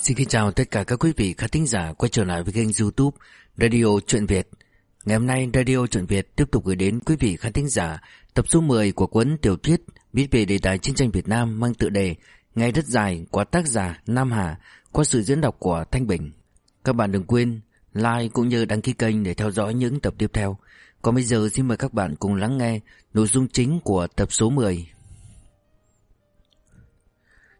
Xin kính chào tất cả các quý vị khán thính giả quay trở lại với kênh youtube Radio Chuyện Việt. Ngày hôm nay Radio Chuyện Việt tiếp tục gửi đến quý vị khán thính giả tập số 10 của cuốn tiểu thuyết viết về đề tài chiến tranh Việt Nam mang tựa đề Ngày đất dài của tác giả Nam Hà qua sự diễn đọc của Thanh Bình. Các bạn đừng quên like cũng như đăng ký kênh để theo dõi những tập tiếp theo. Còn bây giờ xin mời các bạn cùng lắng nghe nội dung chính của tập số 10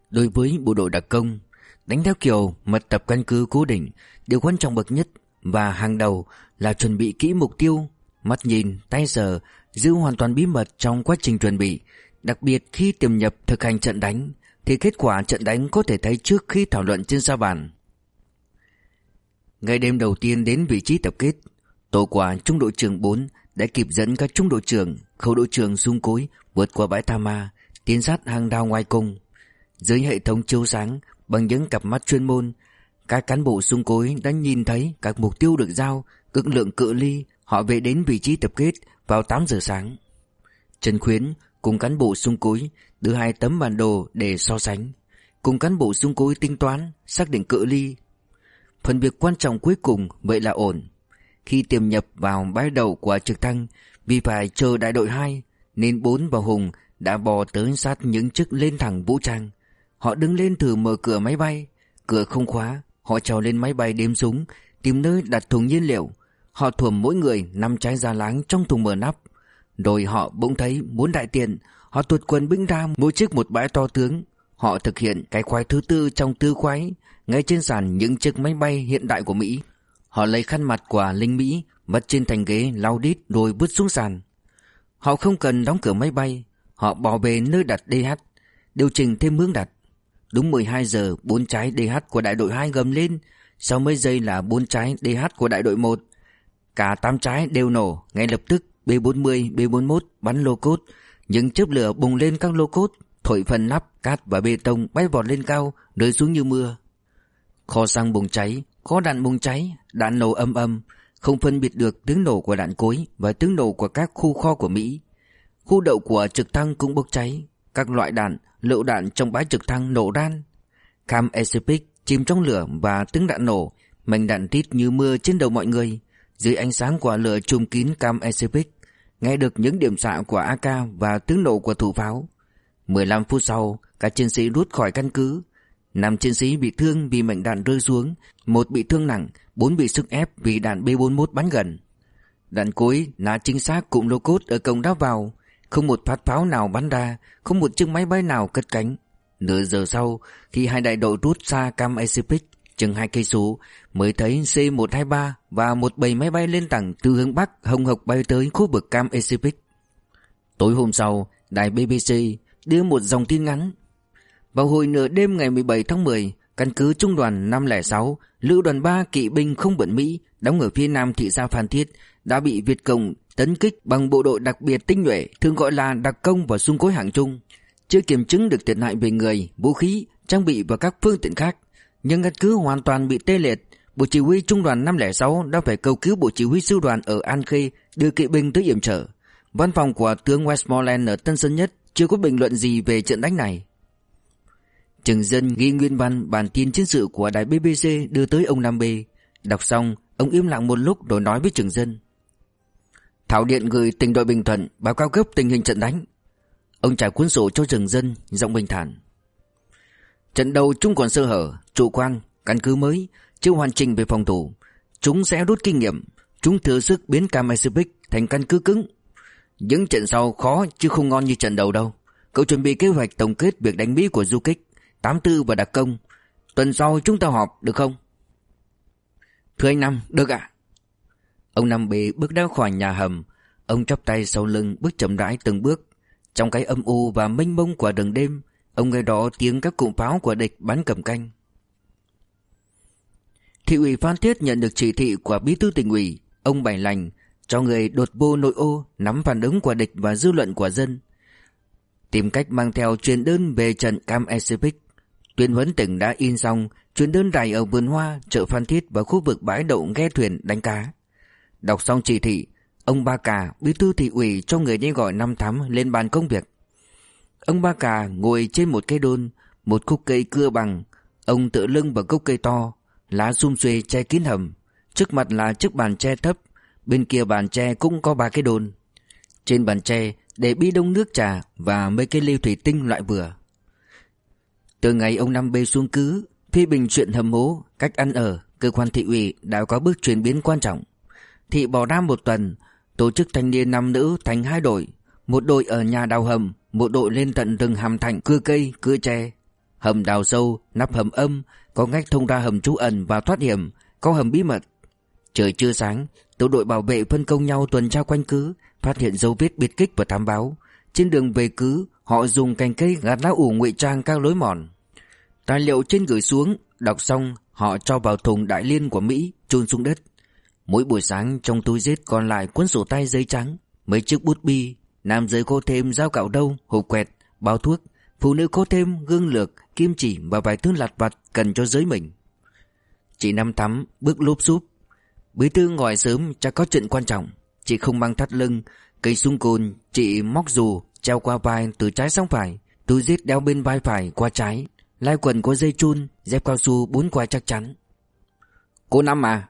Đối với bộ đội đặc công Đánh theo kiểu mật tập căn cứ cố định Điều quan trọng bậc nhất và hàng đầu là chuẩn bị kỹ mục tiêu Mắt nhìn, tay sờ Giữ hoàn toàn bí mật trong quá trình chuẩn bị Đặc biệt khi tiềm nhập thực hành trận đánh Thì kết quả trận đánh có thể thấy trước khi thảo luận trên sa bàn Ngày đêm đầu tiên đến vị trí tập kết Tổ quả trung đội trưởng 4 đã kịp dẫn các trung đội trưởng, khẩu đội trưởng dung cối vượt qua bãi Tha Ma, tiến sát hàng đao ngoài cung. Dưới hệ thống chiếu sáng, bằng những cặp mắt chuyên môn, các cán bộ xung cối đã nhìn thấy các mục tiêu được giao, cực lượng cự ly, họ về đến vị trí tập kết vào 8 giờ sáng. Trần Khuyến cùng cán bộ xung cối đưa hai tấm bản đồ để so sánh, cùng cán bộ xung cối tính toán, xác định cự ly. Phần việc quan trọng cuối cùng vậy là ổn. Khi tiềm nhập vào bãi đầu của trực thăng, vì phải chờ đại đội 2, nên bốn và Hùng đã bò tới sát những chiếc lên thẳng vũ trang. Họ đứng lên thử mở cửa máy bay. Cửa không khóa, Họ trèo lên máy bay đếm súng, Tìm nơi đặt thùng nhiên liệu. Họ thuầm mỗi người năm trái da láng trong thùng mở nắp. Rồi họ bỗng thấy muốn đại tiền Họ tuột quần binh ra mỗi chiếc một bãi to tướng. Họ thực hiện cái khoái thứ tư trong tư khoái, Ngay trên sàn những chiếc máy bay hiện đại của Mỹ. Họ lấy khăn mặt của lính Mỹ, Vắt trên thành ghế, lau đít rồi bước xuống sàn. Họ không cần đóng cửa máy bay, Họ bỏ về nơi đặt DH Điều chỉnh thêm hướng đặt. Đúng 12 giờ bốn trái DH của đại đội 2 gầm lên. Sau mấy giây là bốn trái DH của đại đội 1 Cả 8 trái đều nổ. Ngay lập tức B40, B41 bắn lô cốt. Những chớp lửa bùng lên các lô cốt. Thổi phần nắp, cát và bê tông bay vọt lên cao Rơi xuống như mưa. Kho xăng bùng cháy Có đạn bùng cháy Đạn nổ âm âm Không phân biệt được tiếng nổ của đạn cối Và tiếng nổ của các khu kho của Mỹ. Khu đậu của trực thăng cũng bốc cháy. Các loại đạn lựu đạn trong bãi trực thăng nổ đan. Cam Pacific chìm trong lửa và tiếng đạn nổ, mảnh đạn tít như mưa trên đầu mọi người. Dưới ánh sáng của lửa trùm kín Cam Pacific, nghe được những điểm xạ của AK và tiếng nổ của thủ pháo. 15 phút sau, các chiến sĩ rút khỏi căn cứ. Năm chiến sĩ bị thương vì mảnh đạn rơi xuống, một bị thương nặng, bốn bị sức ép vì đạn B41 bắn gần. Đạn cuối, là chính xác cụm lô cốt ở cổng đáp vào, không một phát pháo nào bắn ra, Không một chiếc máy bay nào cất cánh. Nửa giờ sau, Khi hai đại đội rút xa Cam Pacific Chừng hai cây số, Mới thấy C-123 Và một bầy máy bay lên tầng Từ hướng Bắc hồng hộc bay tới khu vực Cam Pacific Tối hôm sau, Đài BBC đưa một dòng tin ngắn. Vào hồi nửa đêm ngày 17 tháng 10 Căn cứ Trung đoàn 506 Lữ đoàn 3 kỵ binh không bận Mỹ, Đóng ở phía nam thị xã Phan Thiết, Đã bị Việt Cộng tấn kích bằng bộ đội đặc biệt tinh nhuệ thường gọi là đặc công và xung cối hạng trung chưa kiểm chứng được thiệt hại về người vũ khí trang bị và các phương tiện khác nhưng căn cứ hoàn toàn bị tê liệt bộ chỉ huy trung đoàn 506 đã phải cầu cứu bộ chỉ huy sư đoàn ở An Khê đưa kỵ binh tới yểm trở văn phòng của tướng Westmoreland ở Tân Sơn Nhất chưa có bình luận gì về trận đánh này Trừng Dân ghi nguyên văn bản tin chiến sự của đài BBC đưa tới ông Nam B. Đọc xong, ông im lặng một lúc rồi nói với Trừng Dân. Thảo Điện gửi tỉnh đội Bình Thuận báo cáo gấp tình hình trận đánh. Ông trải cuốn sổ cho rừng dân, giọng bình thản. Trận đầu chúng còn sơ hở, chủ quan, căn cứ mới, chưa hoàn chỉnh về phòng thủ. Chúng sẽ rút kinh nghiệm, chúng thừa sức biến Cam thành căn cứ cứng. Những trận sau khó chứ không ngon như trận đầu đâu. Cậu chuẩn bị kế hoạch tổng kết việc đánh Mỹ của du kích, 84 và đặc công. Tuần sau chúng ta họp được không? Thưa anh Năm, được ạ. Ông Năm Bê bước ra khỏi nhà hầm. Ông chắp tay sau lưng bước chậm rãi từng bước. Trong cái âm u và mênh mông của đường đêm Ông nghe rõ tiếng các cụm pháo của địch bắn cầm canh. Thị ủy Phan Thiết nhận được chỉ thị của bí thư tỉnh ủy Ông Bảy Lành cho người đột vô nội ô Nắm phản ứng của địch và dư luận của dân. Tìm cách mang theo truyền đơn về trận Cam Pacific Tuyên huấn tỉnh đã in xong Truyền đơn rải ở vườn hoa, chợ Phan Thiết và khu vực bãi đậu ghe thuyền đánh cá. Đọc xong chỉ thị, ông Ba Cà, bí thư thị ủy cho người đi gọi năm thắm lên bàn công việc. Ông Ba Cà ngồi trên một cây đôn, một khúc cây cưa bằng. Ông tựa lưng vào gốc cây to Lá sum xuê che kín hầm Trước mặt là chiếc bàn tre thấp Bên kia bàn tre cũng có ba cái đồn Trên bàn tre để bi đông nước trà Và mấy cái ly thủy tinh loại vừa Từ ngày ông Năm bê xuống cứ Phê bình chuyện hầm hố Cách ăn ở Cơ quan thị ủy đã có bước chuyển biến quan trọng Thị bỏ ra một tuần Tổ chức thanh niên nam nữ thành hai đội Một đội ở nhà đào hầm Một đội lên tận rừng hàm thành cưa cây, cưa tre. Hầm đào sâu, nắp hầm âm Có ngách thông ra hầm trú ẩn và thoát hiểm Có hầm bí mật. Trời chưa sáng Tổ đội bảo vệ phân công nhau tuần tra quanh cứ Phát hiện dấu vết biệt kích và thám báo. Trên đường về cứ Họ dùng cành cây gạt lá ủ ngụy trang các lối mòn. Tài liệu trên gửi xuống Đọc xong họ cho vào thùng đại liên của Mỹ chôn xuống đất. Mỗi buổi sáng trong túi giết còn lại cuốn sổ tay giấy trắng Mấy chiếc bút bi Nam giới có thêm dao cạo đâu, hộp quẹt, bao thuốc. Phụ nữ có thêm gương lược, kim chỉ và vài thứ lặt vặt cần cho giới mình. Chị Năm Thắm bước lốp xúp Bí thư ngồi sớm chắc có chuyện quan trọng. Chị không mang thắt lưng Cây sung cồn Chị móc dù Treo qua vai từ trái sang phải. Túi giết đeo bên vai phải qua trái. Lai quần có dây chun Dép cao su bốn quai chắc chắn. Cô Năm à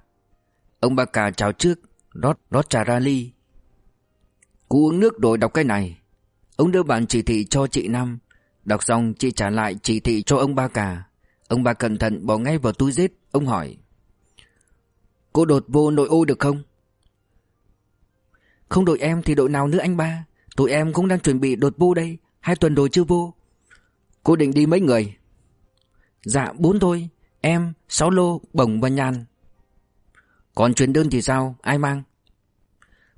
Ông bà cả chào trước Rót, rót trà ra ly. Cô uống nước rồi đọc cái này. Ông đưa bản chỉ thị cho chị Năm Đọc xong chị trả lại chỉ thị cho ông ba cả. Ông ba cẩn thận bỏ ngay vào túi giết Ông hỏi. Cô đột vô nội ô được không? Không đội em thì đội nào nữa anh ba? Tụi em cũng đang chuẩn bị đột vô đây. Hai tuần rồi chưa vô. Cô định đi mấy người? Dạ bốn thôi. Em, Sáu Lô, Bổng và Nhàn. Còn truyền đơn thì sao, ai mang?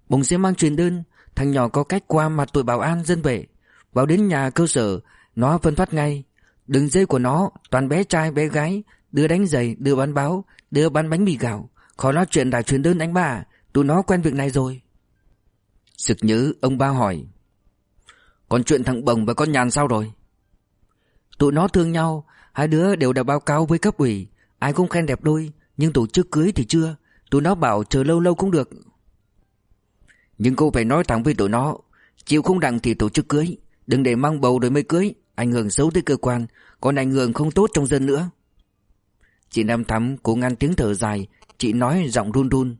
Bùng sẽ mang truyền đơn. Thằng nhỏ có cách qua mặt tụi bảo an dân vệ. Vào đến nhà cơ sở Nó phân phát ngay. Đường dây của nó toàn bé trai bé gái. Đưa đánh giày, đưa bán báo Đưa bán bánh mì gạo. Khó nói chuyện đài truyền đơn anh ba. Tụi nó quen việc này rồi. Sực nhớ ông ba hỏi. Còn chuyện thằng Bồng và con Nhàn sao rồi? Tụi nó thương nhau. Hai đứa đều đã báo cáo với cấp ủy. Ai cũng khen đẹp đôi Nhưng tổ chức cưới thì chưa. Tụi nó bảo chờ lâu lâu cũng được. Nhưng cô phải nói thẳng với tụi nó, Chịu không đặng thì tổ chức cưới, Đừng để mang bầu rồi mới cưới, Ảnh hưởng xấu tới cơ quan, Còn ảnh hưởng không tốt trong dân nữa. Chị Nam Thắm cố ngăn tiếng thở dài, Chị nói giọng run run.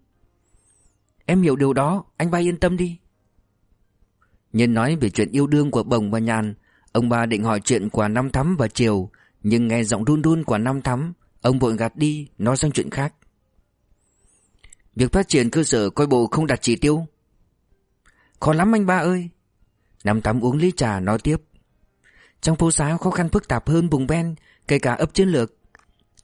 Em hiểu điều đó, Anh ba yên tâm đi. Nhân nói về chuyện yêu đương của Bồng và Nhàn, Ông ba định hỏi chuyện của Năm Thắm và Triều, Nhưng nghe giọng run run của Năm Thắm, Ông vội gạt đi, Nói sang chuyện khác. Việc phát triển cơ sở coi bộ không đặt chỉ tiêu. Khó lắm anh ba ơi. Năm tắm uống ly trà nói tiếp. Trong phố xá khó khăn phức tạp hơn vùng ven, Kể cả ấp chiến lược.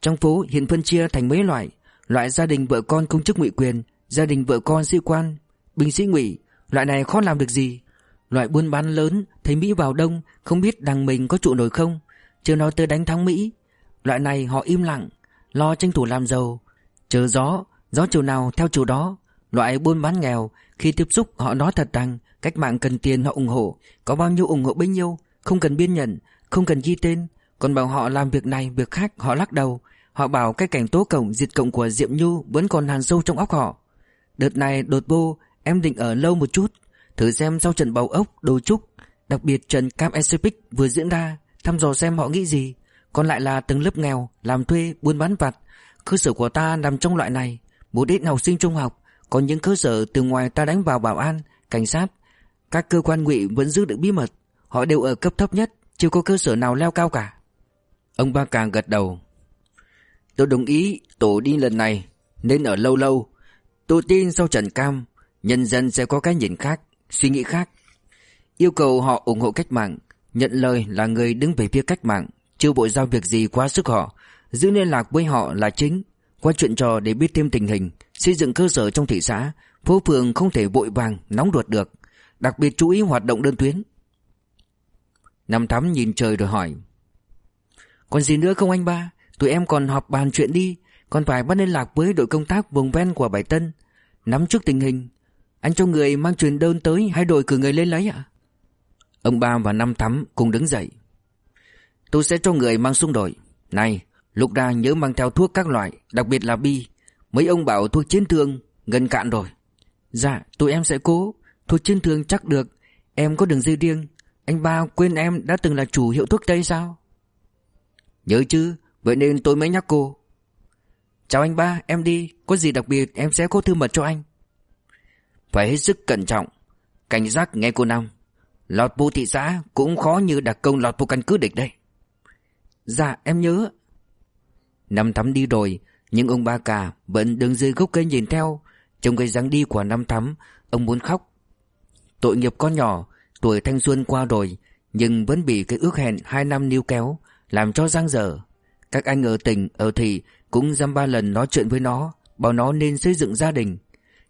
Trong phố hiện phân chia thành mấy loại. Loại gia đình vợ con công chức ngụy quyền, Gia đình vợ con sĩ quan, Binh sĩ ngụy. Loại này khó làm được gì. Loại buôn bán lớn, Thấy Mỹ vào đông, Không biết đằng mình có trụ nổi không. Chưa nói tới đánh thắng Mỹ. Loại này họ im lặng, Lo tranh thủ làm giàu. Chờ gió Gió chiều nào theo chiều đó Loại buôn bán nghèo Khi tiếp xúc họ nói thật rằng Cách mạng cần tiền họ ủng hộ Có bao nhiêu ủng hộ bấy nhiêu Không cần biên nhận Không cần ghi tên. Còn bảo họ làm việc này việc khác họ lắc đầu. Họ bảo cái cảnh tố cổng diệt cộng của Diệm Nhu Vẫn còn hàn sâu trong óc họ. Đợt này đột vô em định ở lâu một chút Thử xem sau trận bầu ốc đồ trúc Đặc biệt trận Cam Exopic vừa diễn ra Thăm dò xem họ nghĩ gì. Còn lại là từng lớp nghèo Làm thuê, buôn bán vặt. Cơ sở của ta nằm trong loại này một ít học sinh trung học Còn những cơ sở từ ngoài ta đánh vào bảo an, Cảnh sát. Các cơ quan ngụy vẫn giữ được bí mật, Họ đều ở cấp thấp nhất, Chưa có cơ sở nào leo cao cả. Ông Ba Càng gật đầu. Tôi đồng ý, tổ đi lần này, Nên ở lâu lâu. Tôi tin sau trận cam, Nhân dân sẽ có cái nhìn khác, Suy nghĩ khác. Yêu cầu họ ủng hộ cách mạng, Nhận lời là người đứng về phía cách mạng, Chưa bộ giao việc gì quá sức họ, Giữ liên lạc với họ là chính. Qua chuyện trò để biết thêm tình hình Xây dựng cơ sở trong thị xã Phố phường không thể vội vàng, nóng ruột được. Đặc biệt chú ý hoạt động đơn tuyến. Năm thắm nhìn trời rồi hỏi Còn gì nữa không anh ba? Tụi em còn họp bàn chuyện đi Còn phải bắt liên lạc với đội công tác vùng ven của Bảy Tân. Nắm trước tình hình Anh cho người mang truyền đơn tới Hai đội cử người lên lấy ạ? Ông ba và Năm Thắm cùng đứng dậy. Tôi sẽ cho người mang xung đội Này lúc ra nhớ mang theo thuốc các loại, Đặc biệt là bi. Mấy ông bảo thuốc chiến thương, Gần cạn rồi. Dạ tụi em sẽ cố. Thuốc chiến thương chắc được. Em có đường dây riêng. Anh ba quên em đã từng là chủ hiệu thuốc Tây sao? Nhớ chứ, Vậy nên tôi mới nhắc cô. Chào anh ba, em đi. Có gì đặc biệt, em sẽ có thư mật cho anh. Phải hết sức cẩn trọng. Cảnh giác nghe cô Năm Lọt bộ thị xã cũng khó như đặc công lọt bộ căn cứ địch đây. Dạ em nhớ. Năm thắm đi rồi Nhưng ông ba cả vẫn đứng dưới gốc cây nhìn theo. Trong cái dáng đi của năm thắm Ông muốn khóc. Tội nghiệp con nhỏ Tuổi thanh xuân qua rồi Nhưng vẫn bị cái ước hẹn hai năm níu kéo Làm cho giang dở. Các anh ở tỉnh, ở thị Cũng dăm ba lần nói chuyện với nó Bảo nó nên xây dựng gia đình.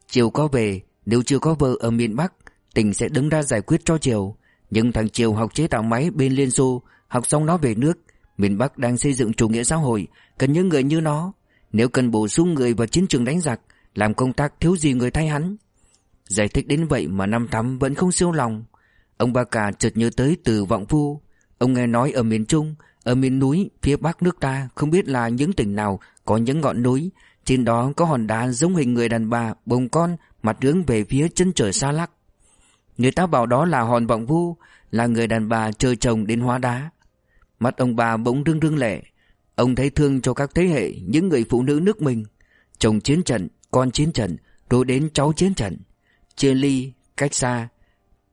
Chiều có về Nếu chưa có vợ ở miền Bắc Tỉnh sẽ đứng ra giải quyết cho Triều. Nhưng thằng Triều học chế tạo máy bên Liên Xô Học xong nó về nước Miền Bắc đang xây dựng chủ nghĩa xã hội, Cần những người như nó. Nếu cần bổ sung người vào chiến trường đánh giặc, Làm công tác thiếu gì người thay hắn. Giải thích đến vậy mà Năm Thắm vẫn không siêu lòng. Ông ba cà chợt nhớ tới từ Vọng Phu Ông nghe nói ở miền Trung, Ở miền núi, phía Bắc nước ta, Không biết là những tỉnh nào có những ngọn núi. Trên đó có hòn đá giống hình người đàn bà, Bồng con, mặt hướng về phía chân trời xa lắc. Người ta bảo đó là hòn Vọng vu, Là người đàn bà chơi chồng đến hóa đá. Mắt ông bà bỗng rưng rưng lệ Ông thấy thương cho các thế hệ Những người phụ nữ nước mình. Chồng chiến trận, con chiến trận Rồi đến cháu chiến trận. Chia ly, cách xa.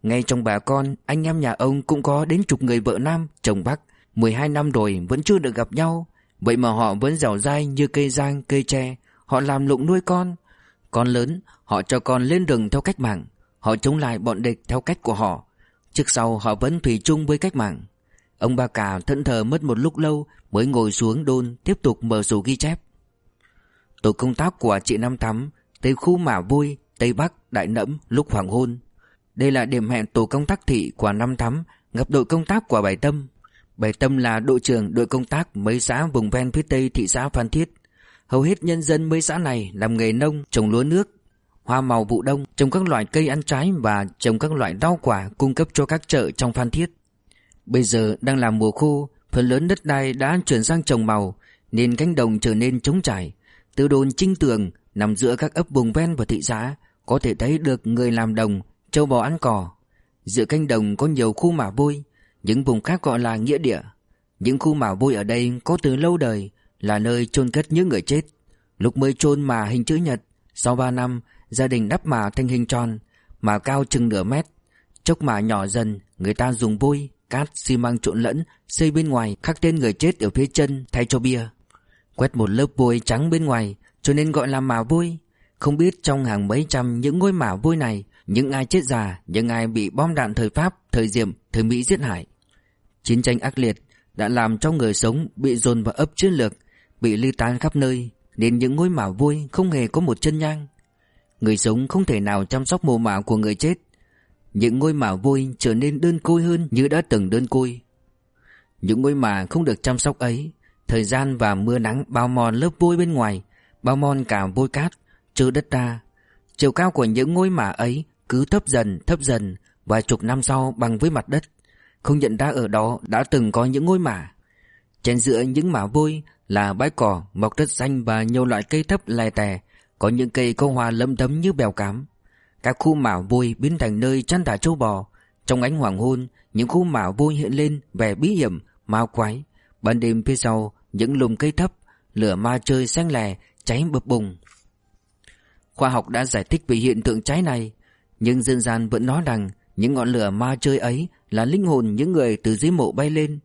Ngay trong bà con Anh em nhà ông cũng có đến chục người vợ nam Chồng Bắc 12 năm rồi vẫn chưa được gặp nhau. Vậy mà họ vẫn dẻo dai như cây giang, cây tre. Họ làm lụng nuôi con. Con lớn, họ cho con lên đường theo cách mạng. Họ chống lại bọn địch theo cách của họ. Trước sau họ vẫn thủy chung với cách mạng. Ông ba cả thẫn thờ mất một lúc lâu Mới ngồi xuống đôn Tiếp tục mở sổ ghi chép. Tổ công tác của chị Năm Thắm Tới khu Mả Vui, Tây Bắc, Đại Nẫm lúc hoàng hôn. Đây là điểm hẹn tổ công tác thị của Năm Thắm Gặp đội công tác của Bảy Tâm. Bảy Tâm là đội trưởng đội công tác mấy xã vùng ven phía Tây thị xã Phan Thiết. Hầu hết nhân dân mấy xã này làm nghề nông, trồng lúa nước Hoa màu vụ đông, trồng các loại cây ăn trái và trồng các loại rau quả cung cấp cho các chợ trong Phan Thiết. Bây giờ đang là mùa khô, phần lớn đất đai đã chuyển sang trồng màu, nên cánh đồng trở nên trống trải. Từ đồn Trinh Tường nằm giữa các ấp vùng ven và thị xã, có thể thấy được người làm đồng, châu bò ăn cỏ. Giữa cánh đồng có nhiều khu mả vôi, những vùng khác gọi là nghĩa địa. Những khu mả vôi ở đây có từ lâu đời, là nơi chôn cất những người chết. Lúc mới chôn mà hình chữ nhật, sau 3 năm, gia đình đắp mả thành hình tròn, mả cao chừng nửa mét. Chốc mả nhỏ dần, người ta dùng vôi, cát, xi măng trộn lẫn, xây bên ngoài khắc tên người chết ở phía chân thay cho bia. Quét một lớp vôi trắng bên ngoài, cho nên gọi là mả vôi. Không biết trong hàng mấy trăm những ngôi mả vôi này, những ai chết già, những ai bị bom đạn thời Pháp, thời Diệm, thời Mỹ giết hại. Chiến tranh ác liệt đã làm cho người sống bị dồn vào ấp chiến lược, bị ly tán khắp nơi, nên những ngôi mả vôi không hề có một chân nhang. Người sống không thể nào chăm sóc mồ mả của người chết, những ngôi mả vôi trở nên đơn côi hơn như đã từng đơn côi. Những ngôi mả không được chăm sóc ấy, thời gian và mưa nắng bao mòn lớp vôi bên ngoài, bao mòn cả vôi cát, trừ đất ta. Chiều cao của những ngôi mả ấy cứ thấp dần, thấp dần, vài chục năm sau bằng với mặt đất. Không nhận ra ở đó đã từng có những ngôi mả. Trên giữa những mả vôi là bãi cỏ, mọc đất xanh và nhiều loại cây thấp lè tè, có những cây có hoa lấm tấm như bèo cám. Các khu mả vôi biến thành nơi chăn thả châu bò. Trong ánh hoàng hôn, Những khu mả vôi hiện lên vẻ bí hiểm, Ma quái. Ban đêm phía sau, Những lùm cây thấp, Lửa ma chơi xanh lè, Cháy bập bùng. Khoa học đã giải thích về hiện tượng cháy này, Nhưng dân gian vẫn nói rằng Những ngọn lửa ma chơi ấy Là linh hồn những người từ dưới mộ bay lên.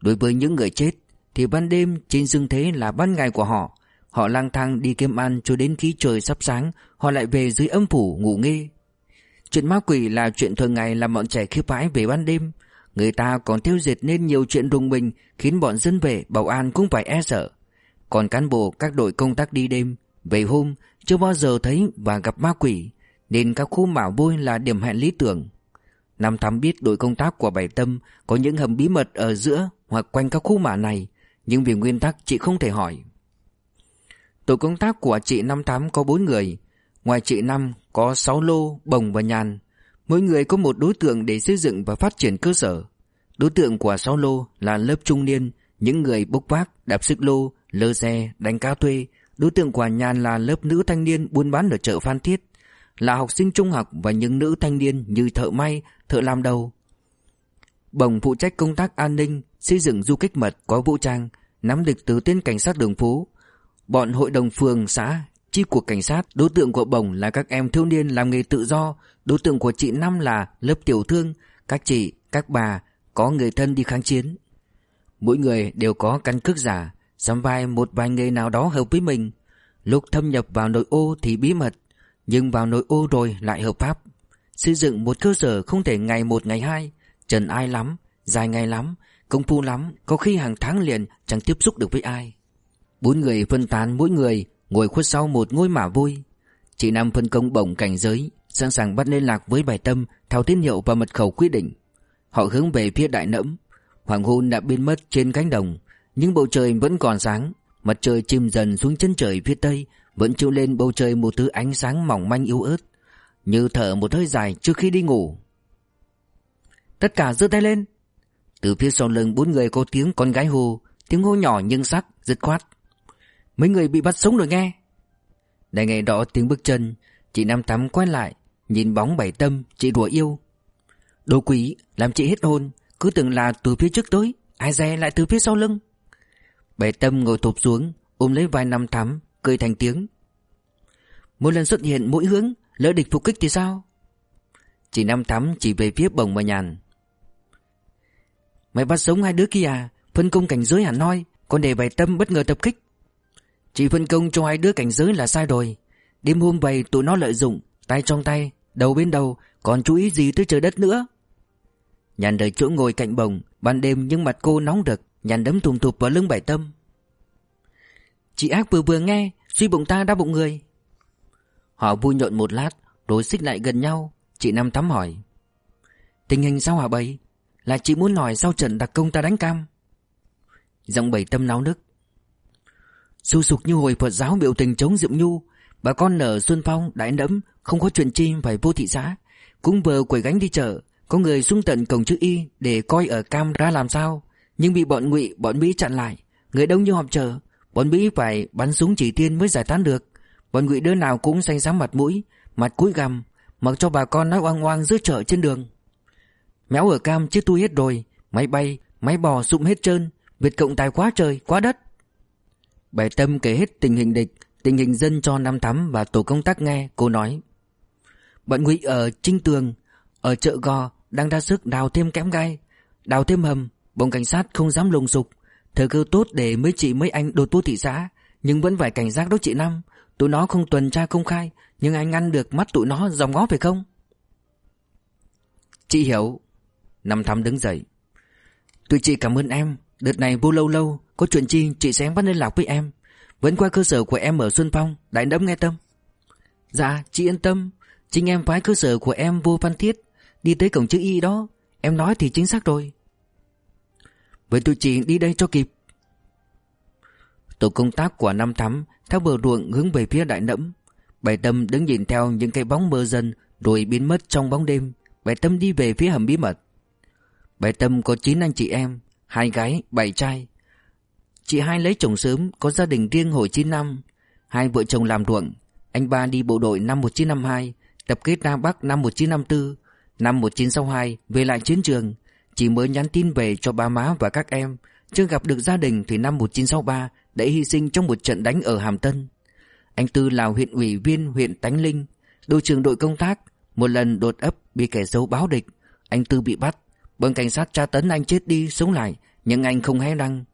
Đối với những người chết, Thì ban đêm trên dương thế là ban ngày của họ. Họ lang thang đi kiếm ăn cho đến khi trời sắp sáng Họ lại về dưới âm phủ ngủ nghê. Chuyện ma quỷ là chuyện thường ngày làm bọn trẻ khiếp bãi về ban đêm. Người ta còn tiêu diệt nên nhiều chuyện rùng mình, Khiến bọn dân vệ, bảo an cũng phải e sợ. Còn cán bộ, các đội công tác đi đêm, Về hôm, chưa bao giờ thấy và gặp ma quỷ, Nên các khu mạo vôi là điểm hẹn lý tưởng. Năm thắm biết đội công tác của Bảy Tâm Có những hầm bí mật ở giữa hoặc quanh các khu mả này, Nhưng vì nguyên tắc chị không thể hỏi. Tổ công tác của chị Năm Thắm có bốn người Ngoài chị Năm có 6 lô, bồng và nhàn. Mỗi người có một đối tượng để xây dựng và phát triển cơ sở. Đối tượng của 6 lô là lớp trung niên Những người bốc vác, đạp xích lô, lơ xe, đánh cá thuê. Đối tượng của nhàn là lớp nữ thanh niên buôn bán ở chợ Phan Thiết Là học sinh trung học và những nữ thanh niên như thợ may, thợ làm đầu. Bồng phụ trách công tác an ninh, xây dựng du kích mật có vũ trang Nắm địch từ tên cảnh sát đường phố. Bọn hội đồng phường xã Chi của cảnh sát Đối tượng của bổng là các em thiếu niên làm nghề tự do. Đối tượng của chị Năm là lớp tiểu thương. Các chị, các bà Có người thân đi kháng chiến. Mỗi người đều có căn cước giả Sắm vai một vài nghề nào đó hợp với mình. Lúc thâm nhập vào nội ô thì bí mật Nhưng vào nội ô rồi lại hợp pháp. Xây dựng một cơ sở không thể ngày một ngày hai. Trần ai lắm Dài ngày lắm Công phu lắm Có khi hàng tháng liền chẳng tiếp xúc được với ai. Bốn người phân tán mỗi người Ngồi khuất sau một ngôi mả vui. Chị Nam phân công bổng cảnh giới Sẵn sàng bắt liên lạc với bài tâm Theo tín hiệu và mật khẩu quyết định. Họ hướng về phía đại nẫm. Hoàng hôn đã biến mất trên cánh đồng Nhưng bầu trời vẫn còn sáng. Mặt trời chìm dần xuống chân trời phía tây Vẫn chiếu lên bầu trời một thứ ánh sáng mỏng manh yếu ớt Như thở một hơi dài trước khi đi ngủ. Tất cả giơ tay lên. Từ phía sau lưng bốn người có tiếng con gái hô Tiếng hô nhỏ nhưng sắc, dứt khoát. Mấy người bị bắt sống rồi nghe. Để nghe rõ tiếng bước chân, Chị Nam Tắm quay lại, Nhìn bóng bảy tâm, chị đùa yêu. Đồ quỷ, làm chị hết hồn, Cứ tưởng là từ phía trước tới, Ai dè lại từ phía sau lưng. Bảy tâm ngồi thụp xuống, Ôm lấy vai Nam Thắm Cười thành tiếng. Mỗi lần xuất hiện mỗi hướng, Lỡ địch phục kích thì sao? Chị Nam Thắm chỉ về phía bồng mà nhàn. Mày bắt sống hai đứa kia à? Phân công cảnh giới hẳn hoi, Còn để bảy tâm bất ngờ tập kích. Chị phân công cho hai đứa cảnh giới là sai rồi. Đêm hôm vậy tụi nó lợi dụng Tay trong tay, đầu bên đầu Còn chú ý gì tới trời đất nữa? Nhàn đợi chỗ ngồi cạnh bồng Ban đêm nhưng mặt cô nóng rực Nhàn đấm thùng thụp vào lưng bảy tâm. Chị ác vừa vừa nghe Suy bụng ta đau bụng người. Họ vui nhộn một lát Rồi xích lại gần nhau Chị Năm thắm hỏi. Tình hình sao hả bầy? Là chị muốn hỏi sau trận đặc công ta đánh cam? Giọng bảy tâm náo nức. Su sục như hồi Phật giáo biểu tình chống Diệm Nhu Bà con ở Xuân Phong, Đại Nẫm Không có chuyện chi phải vô thị xã Cũng vừa quẩy gánh đi chợ Có người xuống tận cổng chữ Y Để coi ở cam ra làm sao. Nhưng bị bọn ngụy bọn Mỹ chặn lại. Người đông như họp chợ Bọn Mỹ phải bắn súng chỉ tiên mới giải tán được. Bọn ngụy đứa nào cũng xanh xám mặt mũi Mặt cúi gằm Mặc cho bà con nói oang oang giữa chợ trên đường. Méo ở cam chết tôi hết rồi Máy bay, máy bò sụm hết trơn Việt Cộng tài quá trời, quá đất. Bài tâm kể hết tình hình địch, Tình hình dân cho Nam Thắm và tổ công tác nghe, Cô nói. Bọn ngụy ở Trinh Tường, Ở chợ Gò đang ra sức đào thêm kẽm gai, Đào thêm hầm. Bọn cảnh sát không dám lùng sục. Thời cơ tốt để mấy chị, mấy anh đột vô thị xã, Nhưng vẫn phải cảnh giác đó chị Năm. Tụi nó không tuần tra công khai, Nhưng anh ngăn được mắt tụi nó dòng ngó phải không? Chị hiểu, Năm Thắm đứng dậy. Tụi chị cảm ơn em. Đợt này vô lâu lâu, Có chuyện chi chị sẽ bắt liên lạc với em. Vẫn qua cơ sở của em ở Xuân Phong, Đại đấm nghe tâm. Dạ chị yên tâm. Chính em phái cơ sở của em vô Phan Thiết, Đi tới cổng chữ Y đó. Em nói thì chính xác rồi. Vậy tụi chị đi đây cho kịp. Tổ công tác của năm Thắm Theo bờ ruộng hướng về phía Đại Nẫm Bảy Tâm đứng nhìn theo những cái bóng mơ dần, Rồi biến mất trong bóng đêm. Bảy Tâm đi về phía hầm bí mật. Bảy Tâm có 9 anh chị em Hai gái, bảy trai. Chị hai lấy chồng sớm Có gia đình riêng hồi 9 năm. Hai vợ chồng làm ruộng. Anh ba đi bộ đội năm 1952 Tập kết ra Bắc năm 1954 Năm 1962 về lại chiến trường. Chị mới nhắn tin về cho ba má và các em. Chưa gặp được gia đình thì năm 1963 Đã hy sinh trong một trận đánh ở Hàm Tân. Anh Tư là huyện ủy viên huyện Tánh Linh Đội trưởng đội công tác. Một lần đột ấp bị kẻ xấu báo địch Anh Tư bị bắt. Bọn cảnh sát tra tấn anh chết đi sống lại, Nhưng anh không hé răng.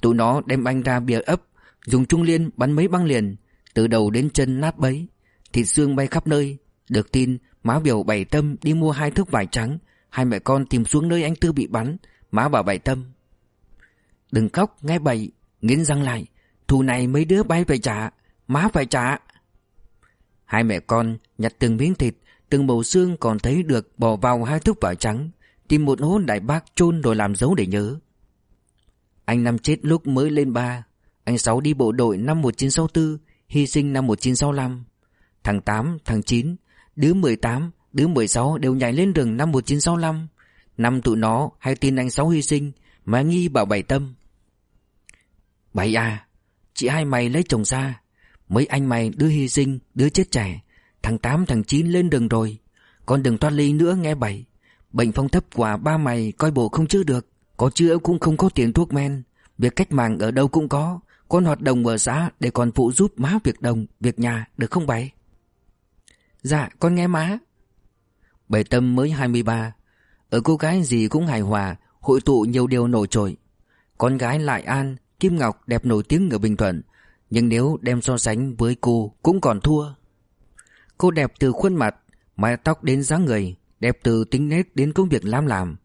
Tụi nó đem anh ra bìa ấp, Dùng trung liên bắn mấy băng liền, Từ đầu đến chân nát bấy. Thịt xương bay khắp nơi, Được tin má biểu bảy tâm đi mua hai thước vải trắng, Hai mẹ con tìm xuống nơi anh Tư bị bắn, Má bảo bảy tâm. Đừng khóc, nghe bậy Nghiến răng lại, Thù này mấy đứa bay phải trả, Má phải trả. Hai mẹ con nhặt từng miếng thịt, Từng bầu xương còn thấy được bỏ vào hai thước vải trắng. Tìm một hố đại bác chôn rồi làm dấu để nhớ. Anh Năm chết lúc mới lên ba Anh Sáu đi bộ đội năm 1964 Hy sinh năm 1965 Thằng 8, thằng 9 Đứa 18, đứa 16 đều nhảy lên rừng năm 1965 Năm tụi nó hay tin anh Sáu hy sinh Mà nghi bảo bảy tâm. Bảy à Chị hai mày lấy chồng xa Mấy anh mày đứa hy sinh, đứa chết trẻ. Thằng 8, thằng 9 lên rừng rồi. Con đừng toát ly nữa nghe bảy Bệnh phong thấp quả ba mày coi bộ không chữa được. Có chữa cũng không có tiền thuốc men. Việc cách mạng ở đâu cũng có. Con hoạt động ở xã để còn phụ giúp má việc đồng, Việc nhà, được không bảy Dạ con nghe má. Bảy Tâm mới 23 Ở cô gái gì cũng hài hòa, Hội tụ nhiều điều nổi trội. Con gái Lại An, Kim Ngọc đẹp nổi tiếng ở Bình Thuận. Nhưng nếu đem so sánh với cô Cũng còn thua. Cô đẹp từ khuôn mặt, Mái tóc đến dáng người Đẹp từ tính nết đến công việc lam làm.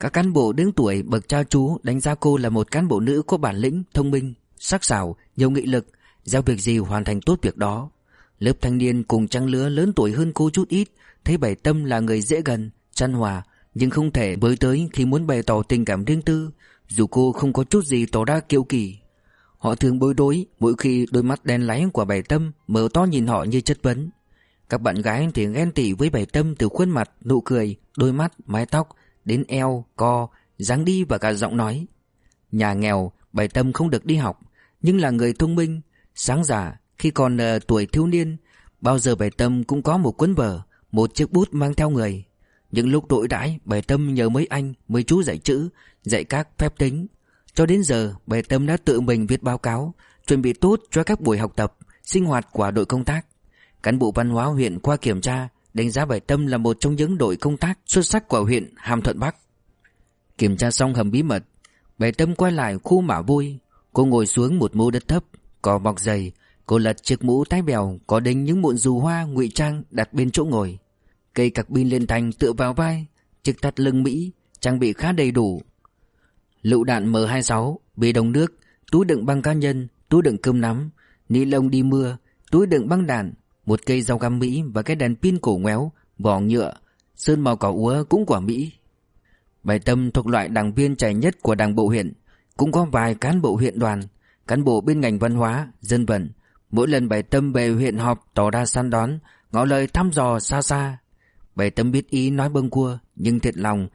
Các cán bộ đứng tuổi bậc cha chú Đánh giá cô là một cán bộ nữ có bản lĩnh Thông minh, sắc sảo, nhiều nghị lực Giao việc gì hoàn thành tốt việc đó. Lớp thanh niên cùng trang lứa lớn tuổi hơn cô chút ít Thấy Bảy Tâm là người dễ gần, chăn hòa Nhưng không thể với tới khi muốn bày tỏ tình cảm riêng tư Dù cô không có chút gì tỏ ra kiêu kỳ. Họ thường bối rối mỗi khi đôi mắt đen láy của Bảy Tâm mở to nhìn họ như chất vấn. Các bạn gái thì ghen tị với Bảy Tâm từ khuôn mặt, nụ cười, đôi mắt, mái tóc Đến eo, co, dáng đi và cả giọng nói. Nhà nghèo, Bảy Tâm không được đi học Nhưng là người thông minh, sáng giả Khi còn uh, tuổi thiếu niên Bao giờ Bảy Tâm cũng có một cuốn vở Một chiếc bút mang theo người. Những lúc đội đãi Bảy Tâm nhờ mấy anh Mấy chú dạy chữ Dạy các phép tính. Cho đến giờ Bảy Tâm đã tự mình viết báo cáo Chuẩn bị tốt cho các buổi học tập Sinh hoạt của đội công tác. Cán bộ văn hóa huyện qua kiểm tra, Đánh giá Bảy Tâm là một trong những đội công tác Xuất sắc của huyện Hàm Thuận Bắc. Kiểm tra xong hầm bí mật Bảy Tâm quay lại khu mả vui. Cô ngồi xuống một mô đất thấp Cỏ mọc dày, Cô lật chiếc mũ tái bèo, Có đính những mụn dù hoa, ngụy trang đặt bên chỗ ngồi. Cây cạc pin lên thành tựa vào vai, Chiếc thắt lưng Mỹ, Trang bị khá đầy đủ. Lựu đạn M26 Bê đồng nước, Túi đựng băng cá nhân, Túi đựng cơm nắm, Ni lông đi mưa, Túi đựng băng đạn một cây rau găm Mỹ Và cái đèn pin cổ ngoéo Vỏ nhựa Sơn màu cỏ úa cũng của Mỹ. Bài tâm thuộc loại đảng viên trẻ nhất của đảng bộ huyện Cũng có vài cán bộ huyện đoàn Cán bộ bên ngành văn hóa, dân vận. Mỗi lần bài tâm về huyện họp tỏ ra săn đón Ngỏ lời thăm dò xa xa. Bài tâm biết ý nói bâng cua Nhưng thiệt lòng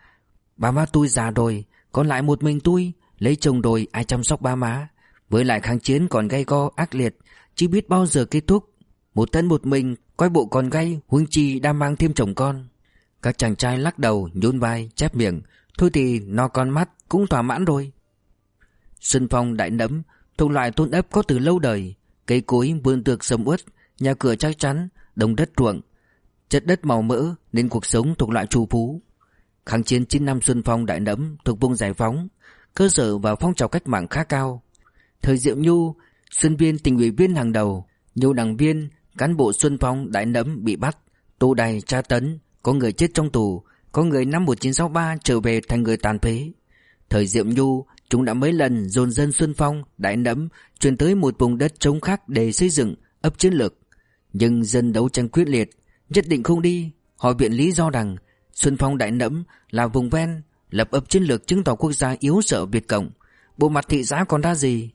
Ba má tôi già rồi Còn lại một mình tôi Lấy chồng rồi ai chăm sóc ba má? Với lại kháng chiến còn gay go ác liệt Chỉ biết bao giờ kết thúc. Một thân một mình, Coi bộ còn gay Huống chi đang mang thêm chồng con. Các chàng trai lắc đầu, nhún vai, chép miệng. Thôi thì no con mắt cũng thỏa mãn rồi. Xuân Phong đại nấm, Thuộc loại tôn ấp có từ lâu đời. Cây cối, vườn tược sầm uất, Nhà cửa chắc chắn, Đồng đất ruộng. Chất đất màu mỡ Nên cuộc sống thuộc loại trù phú. Kháng chiến 9 năm Xuân Phong đại nẫm Thuộc vùng giải phóng, Cơ sở và phong trào cách mạng khá cao. Thời Diệu Nhu, Xuân viên tình ủy viên hàng đầu, Nhiều đảng viên Cán bộ Xuân Phong đại nẫm bị bắt Tù đầy tra tấn Có người chết trong tù Có người năm 1963 trở về thành người tàn phế Thời diệm Nhu Chúng đã mấy lần dồn dân Xuân Phong, Đại Nẫm chuyển tới một vùng đất trống khác để xây dựng ấp chiến lược. Nhưng dân đấu tranh quyết liệt, nhất định không đi. Họ viện lý do rằng Xuân Phong Đại Nẫm là vùng ven, lập ấp chiến lược chứng tỏ quốc gia yếu sợ Việt Cộng. Bộ mặt thị giá còn ra gì?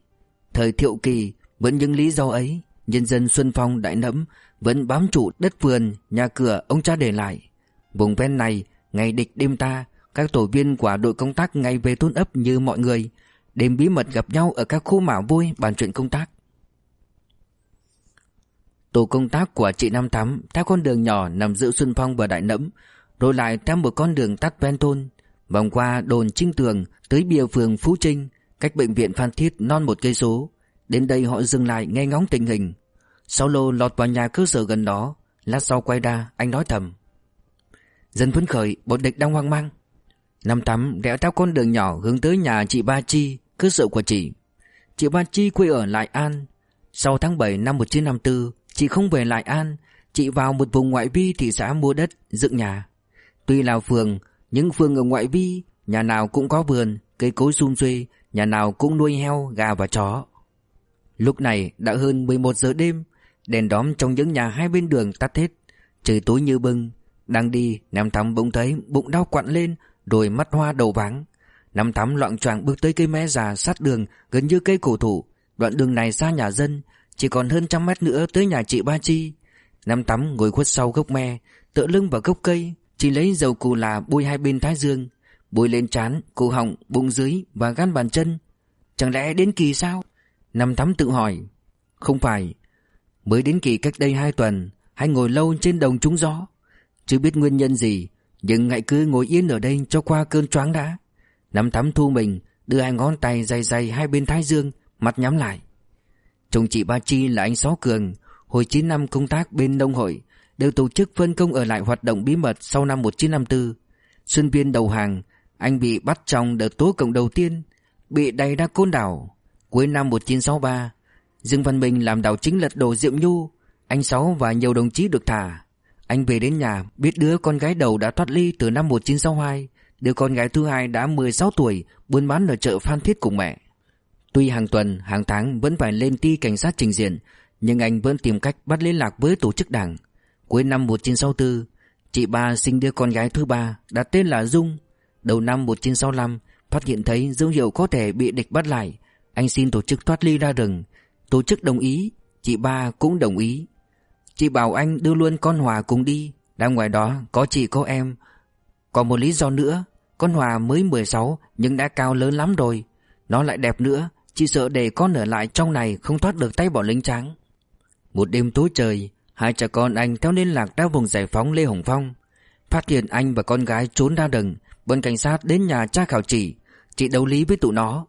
Thời thiệu kỳ vẫn những lý do ấy, nhân dân Xuân Phong Đại Nẫm vẫn bám trụ đất vườn, nhà cửa ông cha để lại. Vùng ven này, ngày địch đêm ta, các tổ viên của đội công tác ngay về thôn ấp như mọi người Đêm bí mật gặp nhau ở các khu mảo vui bàn chuyện công tác Tổ công tác của chị Nam Thắm theo con đường nhỏ nằm giữa Xuân Phong và Đại Nẫm Rồi lại theo một con đường tắt ven thôn Vòng qua đồn Trinh Tường tới bìa phường Phú Trinh Cách bệnh viện Phan Thiết non một cây số Đến đây họ dừng lại nghe ngóng tình hình Sau lô lọt vào nhà cơ sở gần đó Lát sau quay ra anh nói thầm Dân phấn khởi bọn địch đang hoang mang Năm tắm rẽ theo con đường nhỏ hướng tới nhà chị Ba Chi, cơ sở của chị. Chị Ba Chi quê ở Lại An. Sau tháng 7 năm 1954, chị không về Lại An, chị vào một vùng ngoại vi thị xã mua đất, dựng nhà. Tuy là phường, nhưng phường ở ngoại vi, nhà nào cũng có vườn, cây cối sum xuê, nhà nào cũng nuôi heo, gà và chó. Lúc này đã hơn 11 giờ đêm, đèn đóm trong những nhà hai bên đường tắt hết, trời tối như bưng. Đang đi, Nam Thắm bỗng thấy bụng đau quặn lên, rồi mắt hoa đầu váng. Nam Thắm loạn choạng bước tới cây mé già sát đường gần như cây cổ thụ. Đoạn đường này xa nhà dân, chỉ còn hơn trăm mét nữa tới nhà chị Ba Chi. Nam Thắm ngồi khuất sau gốc me, tựa lưng vào gốc cây, chỉ lấy dầu cù là bôi hai bên thái dương, bôi lên trán, cổ họng, bụng dưới và gan bàn chân. Chẳng lẽ đến kỳ sao? Năm thắm tự hỏi. Không phải. Mới đến kỳ cách đây hai tuần, hay ngồi lâu trên đồng trúng gió. Chưa biết nguyên nhân gì, nhưng hãy cứ ngồi yên ở đây cho qua cơn choáng đã năm thắm thu mình Đưa hai ngón tay dày dày hai bên thái dương Mặt nhắm lại Chồng chị Ba Chi là anh Sáu Cường Hồi 9 năm công tác bên Đông Hội Đều tổ chức phân công ở lại hoạt động bí mật Sau năm 1954 Xuân viên đầu hàng Anh bị bắt trong đợt tố cộng đầu tiên Bị đầy đa côn đảo Cuối năm 1963 Dương Văn Minh làm đảo chính lật đổ Diệm Nhu. Anh Sáu và nhiều đồng chí được thả. Anh về đến nhà biết đứa con gái đầu đã thoát ly từ năm 1962 Đứa con gái thứ hai đã 16 tuổi Buôn bán ở chợ Phan Thiết cùng mẹ. Tuy hàng tuần, hàng tháng vẫn phải lên ti cảnh sát trình diện Nhưng anh vẫn tìm cách bắt liên lạc với tổ chức đảng. Cuối năm 1964 Chị ba sinh đứa con gái thứ ba Đặt tên là Dung. Đầu năm 1965 Phát hiện thấy dấu hiệu có thể bị địch bắt lại. Anh xin tổ chức thoát ly ra rừng. Tổ chức đồng ý, Chị ba cũng đồng ý. Chị bảo anh đưa luôn con Hòa cùng đi. Đang ngoài đó, có chị, có em. Còn một lý do nữa, Con Hòa mới 16 nhưng đã cao lớn lắm rồi. Nó lại đẹp nữa, Chị sợ để con ở lại trong này không thoát được tay bọn lính trắng Một đêm tối trời, Hai cha con anh theo liên lạc ra vùng giải phóng Lê Hồng Phong. Phát hiện anh và con gái trốn ra rừng Bọn cảnh sát đến nhà tra khảo chỉ. Chị đấu lý với tụi nó.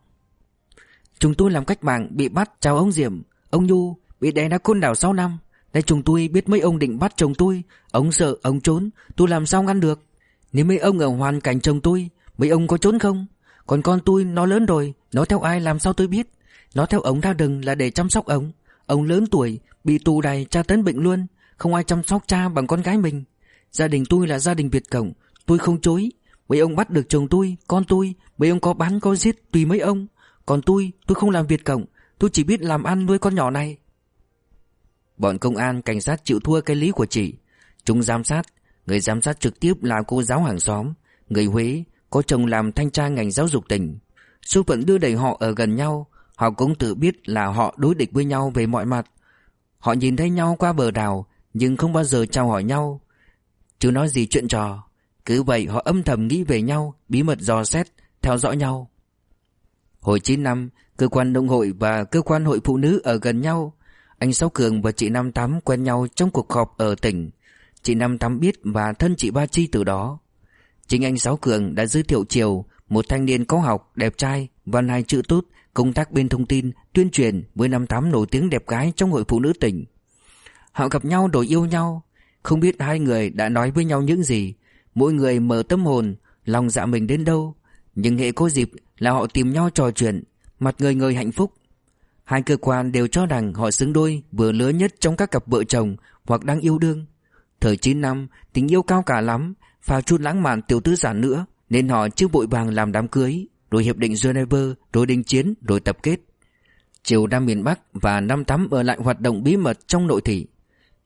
Chúng tôi làm cách mạng bị bắt chào ông Diệm. Ông Nhu bị đè ra côn đảo 6 năm. Đây chúng tôi biết mấy ông định bắt chồng tôi. Ông sợ ông trốn. Tôi làm sao ngăn được? Nếu mấy ông ở hoàn cảnh chồng tôi Mấy ông có trốn không? Còn con tôi nó lớn rồi. Nó theo ai làm sao tôi biết? Nó theo ông ra đừng là để chăm sóc ông. Ông lớn tuổi Bị tù đày cha tấn bệnh luôn. Không ai chăm sóc cha bằng con gái mình. Gia đình tôi là gia đình Việt Cộng. Tôi không chối. Mấy ông bắt được chồng tôi, con tôi. Mấy ông có bán có giết tùy mấy ông. Còn tôi, tôi không làm Việt Cộng Tôi chỉ biết làm ăn nuôi con nhỏ này. Bọn công an, cảnh sát chịu thua cái lý của chị. Chúng giám sát Người giám sát trực tiếp là cô giáo hàng xóm. Người Huế Có chồng làm thanh tra ngành giáo dục tỉnh. Số phận đưa đẩy họ ở gần nhau Họ cũng tự biết là họ đối địch với nhau về mọi mặt. Họ nhìn thấy nhau qua bờ đào Nhưng không bao giờ chào hỏi nhau. Chứ nói gì chuyện trò Cứ vậy họ âm thầm nghĩ về nhau Bí mật dò xét Theo dõi nhau. Hồi 9 năm Cơ quan nông hội và cơ quan hội phụ nữ ở gần nhau. Anh Sáu Cường và chị Năm Tám quen nhau trong cuộc họp ở tỉnh. Chị Năm Tám biết và thân chị Ba Chi từ đó. Chính anh Sáu Cường đã giới thiệu Triều Một thanh niên có học, đẹp trai, văn hai chữ tốt Công tác bên thông tin, tuyên truyền Với Năm Tám nổi tiếng đẹp gái trong hội phụ nữ tỉnh. Họ gặp nhau đổi yêu nhau. Không biết hai người đã nói với nhau những gì. Mỗi người mở tâm hồn Lòng dạ mình đến đâu. Nhưng hệ có dịp là họ tìm nhau trò chuyện, Mặt người người hạnh phúc. Hai cơ quan đều cho rằng họ xứng đôi, Vừa lứa nhất trong các cặp vợ chồng Hoặc đang yêu đương. Thời 9 năm, tình yêu cao cả lắm Pha chút lãng mạn tiểu tư giản nữa, Nên họ chưa vội vàng làm đám cưới, Rồi hiệp định Geneva, Rồi đình chiến, Rồi tập kết. Chiều Nam miền Bắc Và năm tắm ở lại hoạt động bí mật trong nội thị.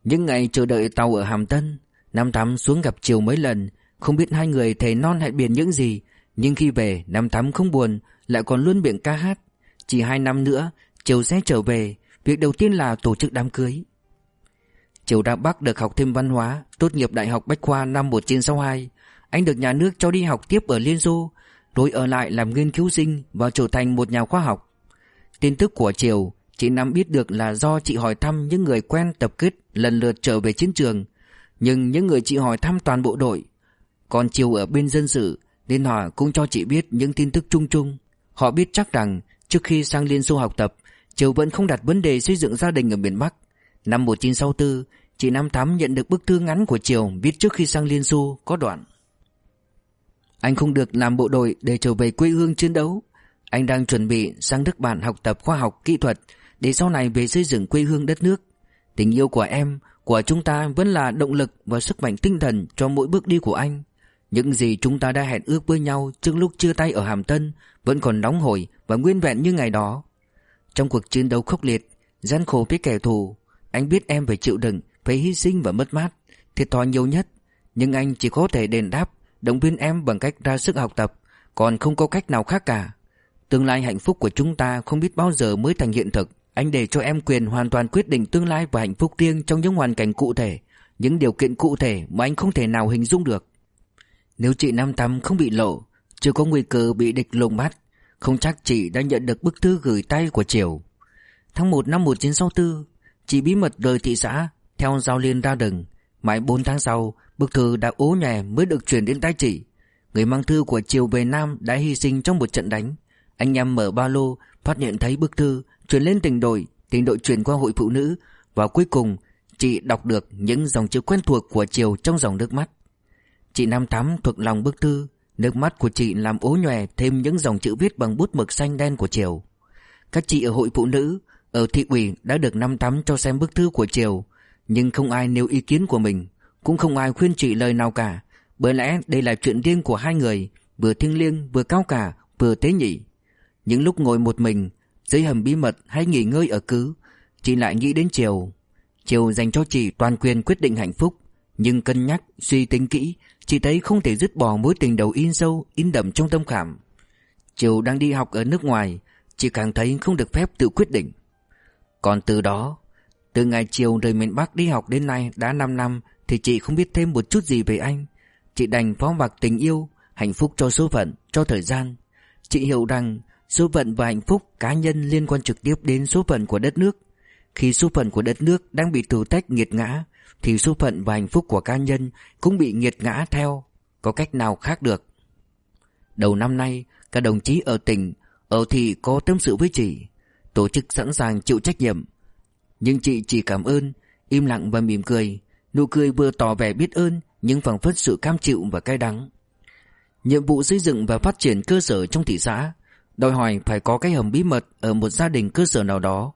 Những ngày chờ đợi tàu ở Hàm Tân Năm Thắm xuống gặp Triều mấy lần, Không biết hai người thầy non hẹn biển những gì nhưng khi về, Năm Thắm không buồn, Lại còn luôn miệng ca hát. Chỉ hai năm nữa Triều sẽ trở về. Việc đầu tiên là tổ chức đám cưới. Triều đạo Bắc được học thêm văn hóa, Tốt nghiệp Đại học Bách Khoa năm 1962 Anh được nhà nước cho đi học tiếp ở Liên Xô, Rồi ở lại làm nghiên cứu sinh Và trở thành một nhà khoa học. Tin tức của Triều, Chị Năm biết được là do chị hỏi thăm những người quen tập kết lần lượt trở về chiến trường. Nhưng những người chị hỏi thăm toàn bộ đội, Còn Triều ở bên dân sự nên họ cũng cho chị biết những tin tức chung chung. Họ biết chắc rằng trước khi sang Liên Xô học tập Triều vẫn không đặt vấn đề xây dựng gia đình ở miền Bắc. Năm 1964 Chị Năm Thắm nhận được bức thư ngắn của Triều Viết trước khi sang Liên Xô có đoạn. Anh không được làm bộ đội để trở về quê hương chiến đấu. Anh đang chuẩn bị sang nước bạn học tập khoa học kỹ thuật Để sau này về xây dựng quê hương đất nước. Tình yêu của em, của chúng ta vẫn là động lực và sức mạnh tinh thần cho mỗi bước đi của anh những gì chúng ta đã hẹn ước với nhau trước lúc chia tay ở Hàm Tân vẫn còn nóng hổi và nguyên vẹn như ngày đó. Trong cuộc chiến đấu khốc liệt, gian khổ với kẻ thù, anh biết em phải chịu đựng, phải hy sinh và mất mát, thiệt thòi nhiều nhất. Nhưng anh chỉ có thể đền đáp, động viên em bằng cách ra sức học tập, còn không có cách nào khác cả. Tương lai hạnh phúc của chúng ta không biết bao giờ mới thành hiện thực. Anh để cho em quyền hoàn toàn quyết định tương lai và hạnh phúc riêng trong những hoàn cảnh cụ thể, những điều kiện cụ thể mà anh không thể nào hình dung được. Nếu chị Nam Tâm không bị lộ, Chưa có nguy cơ bị địch lùng bắt, Không chắc chị đã nhận được bức thư gửi tay của Triều. Tháng 1 năm 1964 Chị bí mật rời thị xã, Theo giao liên ra rừng Mãi 4 tháng sau, Bức thư đã ố nhè mới được chuyển đến tay chị. Người mang thư của Triều về Nam đã hy sinh trong một trận đánh. Anh em mở ba lô, Phát hiện thấy bức thư Chuyển lên tỉnh đội Tỉnh đội chuyển qua hội phụ nữ. Và cuối cùng, Chị đọc được những dòng chữ quen thuộc của Triều trong dòng nước mắt. Chị Nam Thắm thuộc lòng bức thư, Nước mắt của chị làm ố nhòe thêm những dòng chữ viết bằng bút mực xanh đen của Triều. Các chị ở hội phụ nữ, Ở thị ủy đã được Nam Thắm cho xem bức thư của Triều, Nhưng không ai nêu ý kiến của mình, Cũng không ai khuyên chị lời nào cả. Bởi lẽ đây là chuyện riêng của hai người, Vừa thiêng liêng, vừa cao cả, vừa tế nhị. Những lúc ngồi một mình, Dưới hầm bí mật hay nghỉ ngơi ở cứ, Chị lại nghĩ đến Triều. Triều dành cho chị toàn quyền quyết định hạnh phúc. Nhưng cân nhắc, suy tính kỹ Chị thấy không thể dứt bỏ mối tình đầu in sâu In đậm trong tâm khảm. Triều đang đi học ở nước ngoài Chị càng thấy không được phép tự quyết định. Còn từ đó Từ ngày Triều rời miền Bắc đi học đến nay đã 5 năm Thì chị không biết thêm một chút gì về anh. Chị đành phó mặc tình yêu Hạnh phúc cho số phận, cho thời gian. Chị hiểu rằng số phận và hạnh phúc cá nhân liên quan trực tiếp đến số phận của đất nước. Khi số phận của đất nước đang bị thử tách nghiệt ngã thì số phận và hạnh phúc của cá nhân cũng bị nghiệt ngã theo, có cách nào khác được. Đầu năm nay, các đồng chí ở tỉnh, ở thị có tâm sự với chị, tổ chức sẵn sàng chịu trách nhiệm. Nhưng chị chỉ cảm ơn, im lặng và mỉm cười, nụ cười vừa tỏ vẻ biết ơn nhưng phảng phất sự cam chịu và cay đắng. Nhiệm vụ xây dựng và phát triển cơ sở trong thị xã đòi hỏi phải có cái hầm bí mật ở một gia đình cơ sở nào đó.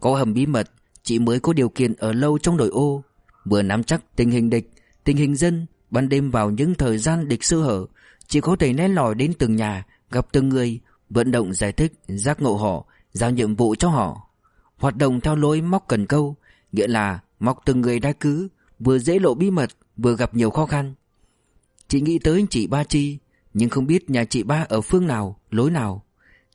Có hầm bí mật, chị mới có điều kiện ở lâu trong đội ô, vừa nắm chắc tình hình địch, tình hình dân, ban đêm vào những thời gian địch sơ hở, chỉ có thể lén lỏi đến từng nhà, gặp từng người, vận động giải thích, giác ngộ họ, giao nhiệm vụ cho họ. Hoạt động theo lối móc cần câu, nghĩa là móc từng người đa cứ, vừa dễ lộ bí mật, vừa gặp nhiều khó khăn. Chị nghĩ tới chị Ba Chi, nhưng không biết nhà chị Ba ở phương nào, lối nào.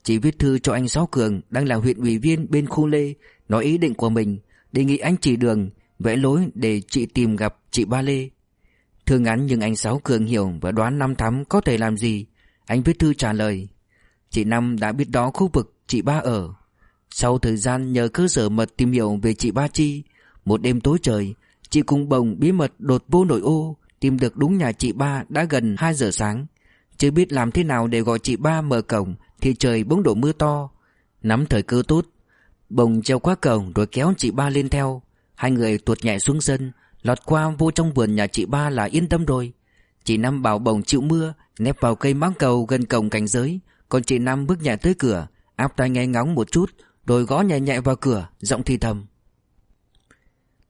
Chị viết thư cho anh Sáu Cường đang là huyện ủy viên bên khu Lê, nói ý định của mình, đề nghị anh chỉ đường, vẽ lối để chị tìm gặp chị Ba Lê. Thư ngắn nhưng anh Sáu Cường hiểu và đoán Năm Thắm có thể làm gì. Anh viết thư trả lời. Chị Năm đã biết đó khu vực chị Ba ở. Sau thời gian nhờ cơ sở mật tìm hiểu về chị Ba Chi, một đêm tối trời, chị cùng bồng bí mật đột vô nội ô, tìm được đúng nhà chị Ba đã gần 2 giờ sáng. Chưa biết làm thế nào để gọi chị Ba mở cổng thì trời bỗng đổ mưa to. Nắm thời cơ tốt, bồng treo qua cổng rồi kéo chị Ba lên theo. Hai người tuột nhẹ xuống sân, Lọt qua vô trong vườn nhà chị ba là yên tâm rồi. Chị Năm bảo bồng chịu mưa, Nép vào cây máng cầu gần cổng cảnh giới. Còn chị Năm bước nhẹ tới cửa, Áp tai nghe ngóng một chút, Rồi gõ nhẹ nhẹ vào cửa, Giọng thì thầm.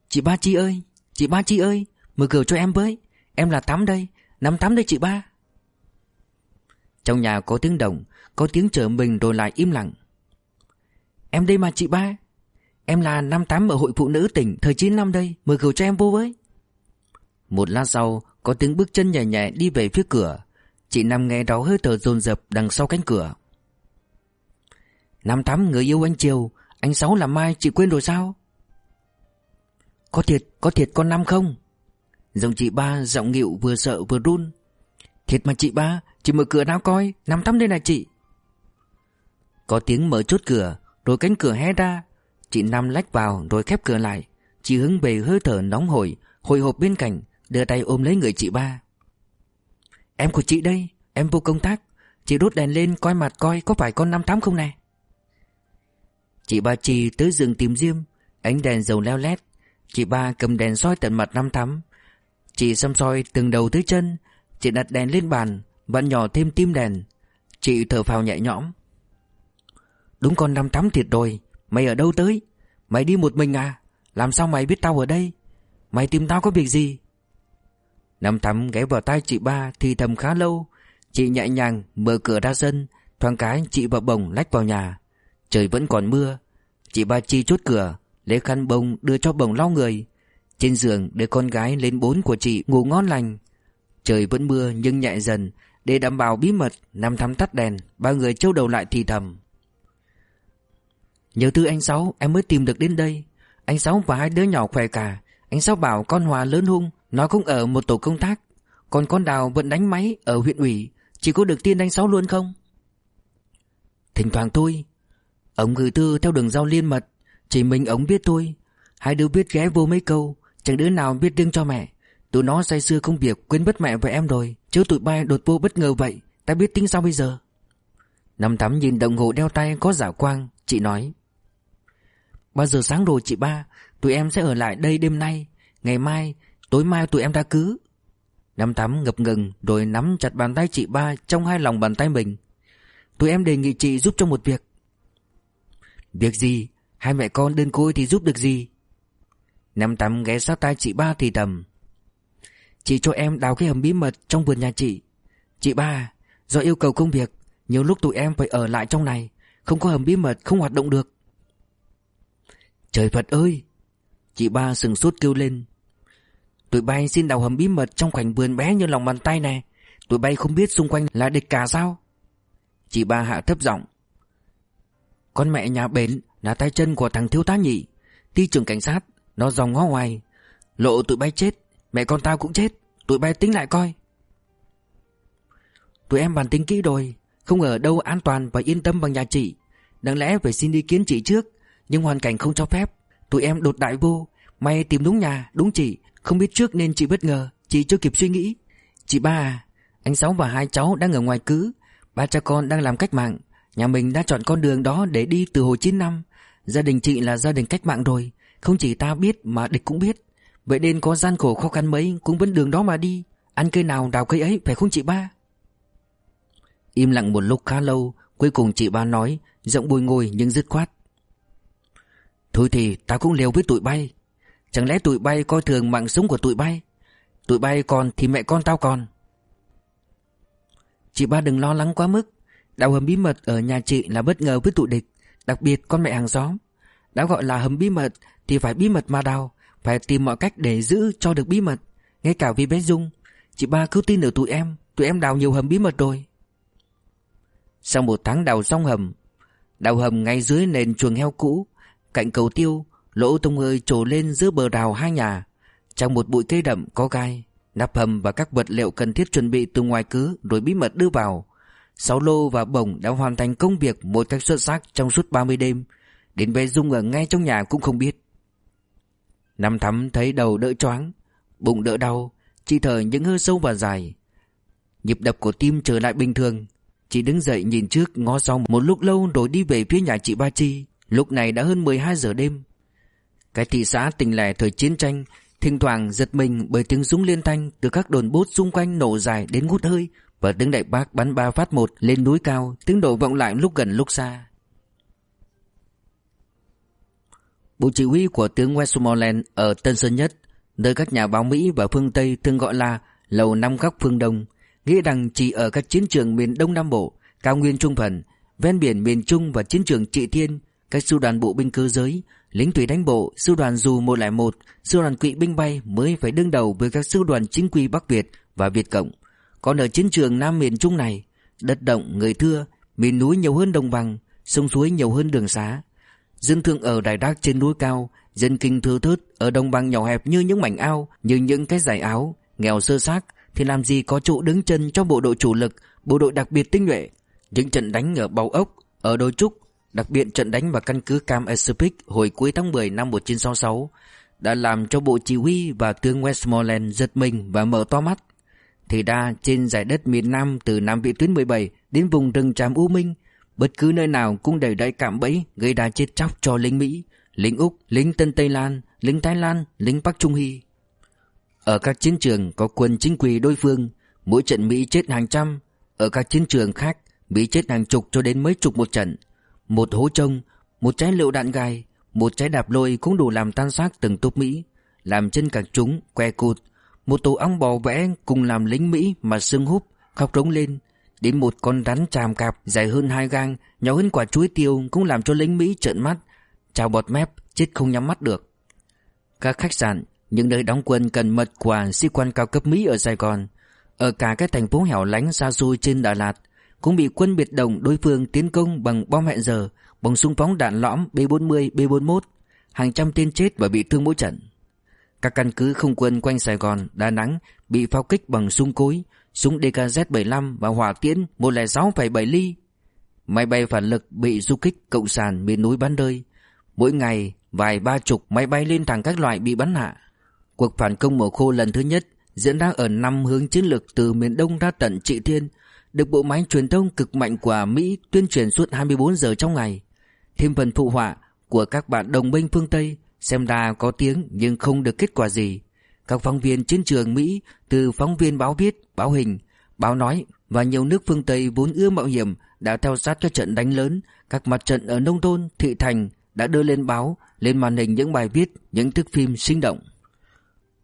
Chị ba chị ơi, Chị ba chị ơi, Mở cửa cho em với. Em là Tắm đây Nắm Tắm đây chị ba. Trong nhà có tiếng động, Có tiếng chở mình rồi lại im lặng. Em đây mà chị ba. Em là năm tám ở hội phụ nữ tỉnh, Thời 9 năm đây, Mời cầu cho em vô với. Một lát sau, Có tiếng bước chân nhẹ nhẹ đi về phía cửa. Chị Năm nghe đó hơi thở dồn dập đằng sau cánh cửa. Năm tám, người yêu anh Triều, Anh Sáu là mai, chị quên rồi sao? Có thiệt Có thiệt con Năm không? Giọng chị ba giọng nghịu vừa sợ vừa run. Thiệt mà chị ba, Chị mở cửa nào coi, Năm tám đây này chị. Có tiếng mở chốt cửa, Rồi cánh cửa hé ra. Chị Nam lách vào rồi khép cửa lại. Chị hướng về hơi thở nóng hổi, Hồi hộp bên cạnh, Đưa tay ôm lấy người chị ba. Em của chị đây, Em vô công tác. Chị đốt đèn lên coi mặt coi có phải con năm tám không nè? Chị ba Chi tới giường tìm Diêm, Ánh đèn dầu leo lét. Chị ba cầm đèn soi tận mặt năm thắm Chị xăm soi từng đầu tới chân. Chị đặt đèn lên bàn bạn nhỏ thêm tim đèn. Chị thở phào nhẹ nhõm. Đúng con năm thắm thiệt rồi Mày ở đâu tới? Mày đi một mình à? Làm sao mày biết tao ở đây? Mày tìm tao có việc gì? Năm thắm ghé vào tay chị ba Thì thầm khá lâu. Chị nhẹ nhàng mở cửa ra sân, Thoáng cái chị và bồng lách vào nhà. Trời vẫn còn mưa. Chị ba chi chốt cửa, Lấy khăn bông đưa cho bồng lau người. Trên giường để con gái lên bốn của chị ngủ ngon lành. Trời vẫn mưa nhưng nhẹ dần, Để đảm bảo bí mật Năm thắm tắt đèn, Ba người châu đầu lại thì thầm. Nhờ thư anh Sáu, em mới tìm được đến đây. Anh Sáu và hai đứa nhỏ khỏe cả. Anh Sáu bảo con Hòa lớn hung, Nó cũng ở một tổ công tác. Còn con Đào vẫn đánh máy ở huyện ủy. Chỉ có được tin anh Sáu luôn không? Thỉnh thoảng thôi. Ông gửi thư theo đường giao liên mật. Chỉ mình ông biết thôi. Hai đứa biết ghé vô mấy câu. Chẳng đứa nào biết riêng cho mẹ. Tụi nó say xưa công việc, quên mất mẹ và em rồi. Chứ tụi bay đột vô bất ngờ vậy. Ta biết tính sao bây giờ? Năm thắm nhìn đồng hồ đeo tay có giả quang. Chị nói Bao giờ sáng rồi chị ba Tụi em sẽ ở lại đây đêm nay. Ngày mai, tối mai tụi em ra cứ. Năm thắm ngập ngừng Rồi nắm chặt bàn tay chị ba Trong hai lòng bàn tay mình. Tụi em đề nghị chị giúp cho một việc. Việc gì? Hai mẹ con đơn côi thì giúp được gì? Năm tắm ghé sát tay chị ba thì thầm. Chị cho em đào cái hầm bí mật Trong vườn nhà chị. Chị ba Do yêu cầu công việc Nhiều lúc tụi em phải ở lại trong này. Không có hầm bí mật không hoạt động được. Trời Phật ơi! Chị ba sừng sốt kêu lên. Tụi bay xin đào hầm bí mật Trong khoảnh vườn bé như lòng bàn tay này. Tụi bay không biết xung quanh là địch cả sao? Chị ba hạ thấp giọng. Con mẹ nhà bến là tay chân của thằng thiếu tá nhị. Ti trưởng cảnh sát, Nó dòng ngó ngoài Lộ tụi bay chết, Mẹ con tao cũng chết. Tụi bay tính lại coi. Tụi em bàn tính kỹ rồi Không ở đâu an toàn và yên tâm bằng nhà chị. Đáng lẽ phải xin ý kiến chị trước. Nhưng hoàn cảnh không cho phép. Tụi em đột đại vô. May tìm đúng nhà, đúng chị. Không biết trước nên chị bất ngờ. Chị chưa kịp suy nghĩ. Chị ba à Anh Sáu và hai cháu đang ở ngoài cứ. Ba cha con đang làm cách mạng. Nhà mình đã chọn con đường đó để đi từ hồi 9 năm. Gia đình chị là gia đình cách mạng rồi. Không chỉ ta biết mà địch cũng biết. Vậy nên có gian khổ khó khăn mấy Cũng vẫn đường đó mà đi. Ăn cây nào đào cây ấy phải không chị ba? Im lặng một lúc khá lâu Cuối cùng chị ba nói Giọng bùi ngồi nhưng dứt khoát. Thôi thì tao cũng liều với tụi bay. Chẳng lẽ tụi bay coi thường mạng sống của tụi bay? Tụi bay còn thì mẹ con tao còn. Chị ba đừng lo lắng quá mức. Đào hầm bí mật ở nhà chị là bất ngờ với tụi địch, Đặc biệt con mẹ hàng xóm. Đã gọi là hầm bí mật Thì phải bí mật mà đào, Phải tìm mọi cách để giữ cho được bí mật. Ngay cả vì bé Dung, Chị ba cứ tin ở tụi em Tụi em đào nhiều hầm bí mật rồi. Sau một tháng đào xong hầm, Đào hầm ngay dưới nền chuồng heo cũ Cạnh cầu tiêu Lỗ tung hơi trổ lên giữa bờ đào hai nhà Trong một bụi cây đậm có gai Nắp hầm và các vật liệu cần thiết chuẩn bị từ ngoài cứ Rồi bí mật đưa vào Sáu lô và bổng đã hoàn thành công việc một cách xuất sắc trong suốt 30 đêm. Đến bé Dung ở ngay trong nhà cũng không biết. Năm thắm thấy đầu đỡ choáng, bụng đỡ đau, chị thở những hơi sâu và dài. Nhịp đập của tim trở lại bình thường. Chị đứng dậy nhìn trước ngó sau một lúc lâu rồi đi về phía nhà chị Ba Chi. Lúc này đã hơn 12 giờ đêm. Cái thị xã tỉnh lẻ thời chiến tranh, thỉnh thoảng giật mình bởi tiếng súng liên thanh từ các đồn bốt xung quanh nổ dài đến ngút hơi và tiếng đại bác bắn ba phát một lên núi cao, tiếng nổ vọng lại lúc gần lúc xa bộ chỉ huy của tướng Westmoreland ở Tân Sơn Nhất, nơi các nhà báo Mỹ và phương Tây thường gọi là lầu năm góc phương Đông, nghĩ rằng chỉ ở các chiến trường miền Đông Nam Bộ, cao nguyên trung phần, ven biển miền Trung và chiến trường Trị Thiên các sư đoàn bộ binh cơ giới lính thủy đánh bộ sư đoàn dù 101 sư đoàn kỵ binh bay mới phải đương đầu với các sư đoàn chính quy Bắc Việt và Việt Cộng còn ở chiến trường Nam miền Trung này, đất động người thưa, miền núi nhiều hơn đồng bằng, sông suối nhiều hơn đường xá. Dân thường ở Đài Đác trên núi cao, dân kinh thưa thớt, ở đồng bằng nhỏ hẹp như những mảnh ao, như những cái giải áo, nghèo sơ xác, thì làm gì có chỗ đứng chân cho bộ đội chủ lực, bộ đội đặc biệt tinh nhuệ. Những trận đánh ở Bầu Ốc, ở Đồi Trúc, đặc biệt trận đánh vào căn cứ Cam Esopik hồi cuối tháng 10 năm 1966, đã làm cho bộ chỉ huy và tướng Westmoreland giật mình và mở to mắt. Thì đa trên giải đất miền Nam từ Nam vị tuyến 17 đến vùng rừng tràm U Minh, bất cứ nơi nào cũng đầy đậy cảm bẫy gây ra chết chóc cho lính Mỹ, lính Úc, lính Tân Tây Lan, lính Thái Lan, lính Bắc Trung Hy. Ở các chiến trường có quân chính quy đối phương, mỗi trận Mỹ chết hàng trăm, ở các chiến trường khác Mỹ chết hàng chục cho đến mấy chục một trận. Một hố trông, một trái lựu đạn gai, một trái đạp lôi cũng đủ làm tan xác từng tốp Mỹ, làm chân cả chúng que cụt, một tổ ong bò vẽ cùng làm lính Mỹ mà sưng húp, khóc rống lên. Đến một con rắn tràm cạp dài hơn hai gang, nhỏ hơn quả chuối tiêu cũng làm cho lính Mỹ trợn mắt, chào bọt mép, chết không nhắm mắt được. Các khách sạn, những nơi đóng quân cần mật quà sĩ quan cao cấp Mỹ ở Sài Gòn, ở cả các thành phố hẻo lánh xa xôi trên Đà Lạt, cũng bị quân biệt động đối phương tiến công bằng bom hẹn giờ, bằng súng phóng đạn lõm B-40, B-41, hàng trăm tên chết và bị thương mỗi trận. Các căn cứ không quân quanh Sài Gòn, Đà Nẵng bị pháo kích bằng súng cối, súng DKZ-75 và hỏa tiễn 106,7 ly. Máy bay phản lực bị du kích cộng sản miền núi bắn rơi. Mỗi ngày, vài ba chục máy bay lên thẳng các loại bị bắn hạ. Cuộc phản công mùa khô lần thứ nhất diễn ra ở năm hướng chiến lược từ miền Đông ra tận Trị Thiên, được bộ máy truyền thông cực mạnh của Mỹ tuyên truyền suốt 24 giờ trong ngày. Thêm phần phụ họa của các bạn đồng minh phương Tây xem ra có tiếng nhưng không được kết quả gì. Các phóng viên chiến trường Mỹ từ phóng viên báo viết, báo hình, báo nói và nhiều nước phương Tây vốn ưa mạo hiểm đã theo sát các trận đánh lớn, các mặt trận ở nông thôn, thị thành đã đưa lên báo, lên màn hình những bài viết, những thước phim sinh động.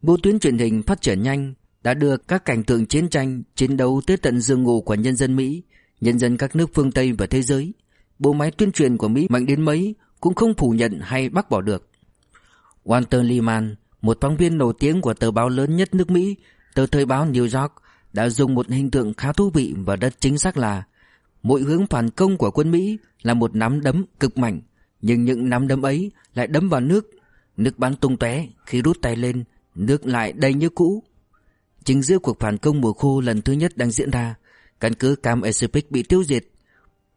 Bộ tuyến truyền hình phát triển nhanh đã đưa các cảnh tượng chiến tranh, chiến đấu tới tận giường ngủ của nhân dân Mỹ, nhân dân các nước phương Tây và thế giới. Bộ máy tuyên truyền của Mỹ mạnh đến mấy cũng không phủ nhận hay bác bỏ được. Walter Lehman, một phóng viên nổi tiếng của tờ báo lớn nhất nước Mỹ, tờ thời báo New York, đã dùng một hình tượng khá thú vị và rất chính xác là mỗi hướng phản công của quân Mỹ là một nắm đấm cực mạnh, nhưng những nắm đấm ấy lại đấm vào nước, nước bắn tung tóe khi rút tay lên, nước lại đầy như cũ. Chính giữa cuộc phản công mùa khô lần thứ nhất đang diễn ra, căn cứ Cam Esopik bị tiêu diệt.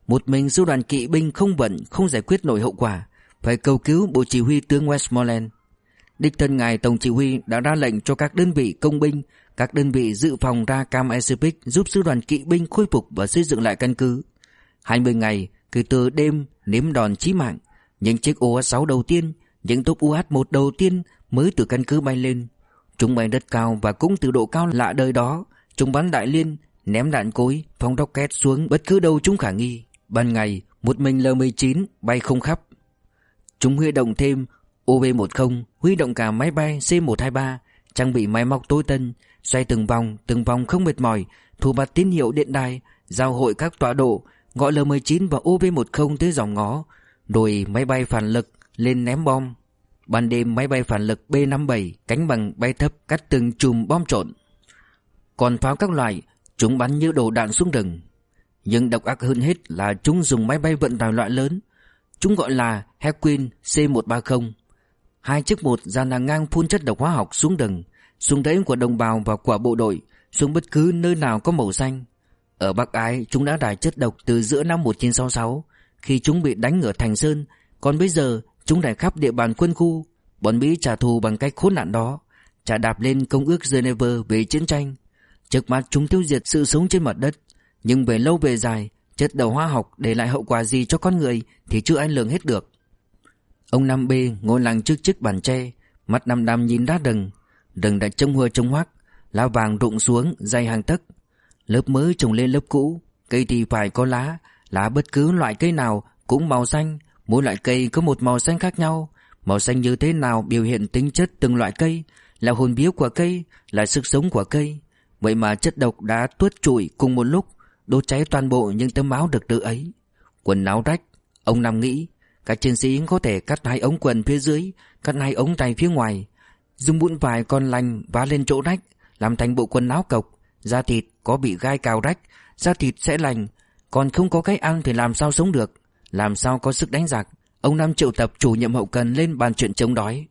Một mình sư đoàn kỵ binh không vận không giải quyết nổi hậu quả, phải cầu cứu bộ chỉ huy tướng Westmoreland. Đích thân ngài tổng chỉ huy đã ra lệnh cho các đơn vị công binh, các đơn vị dự phòng ra Cam Esopik giúp sư đoàn kỵ binh khôi phục và xây dựng lại căn cứ. 20 ngày kể từ đêm nếm đòn chí mạng, những chiếc OH-6 đầu tiên, những tốp UH-1 đầu tiên mới từ căn cứ bay lên. Chúng bay rất cao và cũng từ độ cao lạ đời đó, chúng bắn đại liên, ném đạn cối, phóng rocket xuống bất cứ đâu chúng khả nghi. Ban ngày, một mình L-19 bay không khắp. Chúng huy động thêm OB-10, huy động cả máy bay C-123, trang bị máy móc tối tân, xoay từng vòng, từng vòng không mệt mỏi, thu bắt tín hiệu điện đài, giao hội các tọa độ, gọi L-19 và OB-10 tới dòng ngó, rồi máy bay phản lực lên ném bom. Ban đêm máy bay phản lực B-57 cánh bằng bay thấp cắt từng chùm bom trộn. Còn pháo các loại, chúng bắn như đồ đạn xuống rừng. Nhưng độc ác hơn hết là chúng dùng máy bay vận tải loại lớn. Chúng gọi là Hercules C-130. Hai chiếc một dàn hàng ngang phun chất độc hóa học xuống rừng, xuống rẫy của đồng bào và của bộ đội, xuống bất cứ nơi nào có màu xanh. Ở Bắc Ái, chúng đã đài chất độc từ giữa năm 1966, khi chúng bị đánh ở Thành Sơn, còn bây giờ chúng đài khắp địa bàn quân khu. Bọn Mỹ trả thù bằng cách khốn nạn đó, trả đạp lên công ước Geneva về chiến tranh. Trước mắt chúng tiêu diệt sự sống trên mặt đất, nhưng về lâu về dài, chất đầu hóa học để lại hậu quả gì cho con người thì chưa ai lường hết được. Ông Nam B ngồi lặng trước chiếc bàn tre, mắt năm năm nhìn đá đừng Đừng đã trông hưa trông hoác, lá vàng rụng xuống dày hàng tấc. Lớp mới trồng lên lớp cũ, cây thì phải có lá, lá bất cứ loại cây nào cũng màu xanh, mỗi loại cây có một màu xanh khác nhau. Màu xanh như thế nào biểu hiện tính chất từng loại cây, là hồn biếu của cây, là sức sống của cây. Vậy mà chất độc đã tuốt trụi cùng một lúc, đốt cháy toàn bộ những tấm áo được tự ấy. Quần áo rách, ông Nam nghĩ, các chiến sĩ có thể cắt hai ống quần phía dưới, cắt hai ống tay phía ngoài, dùng bụn vải con lành vá lên chỗ rách, làm thành bộ quần áo cộc, da thịt có bị gai cào rách, da thịt sẽ lành, còn không có cái ăn thì làm sao sống được, làm sao có sức đánh giặc. Ông năm triệu tập chủ nhiệm hậu cần lên bàn chuyện chống đói.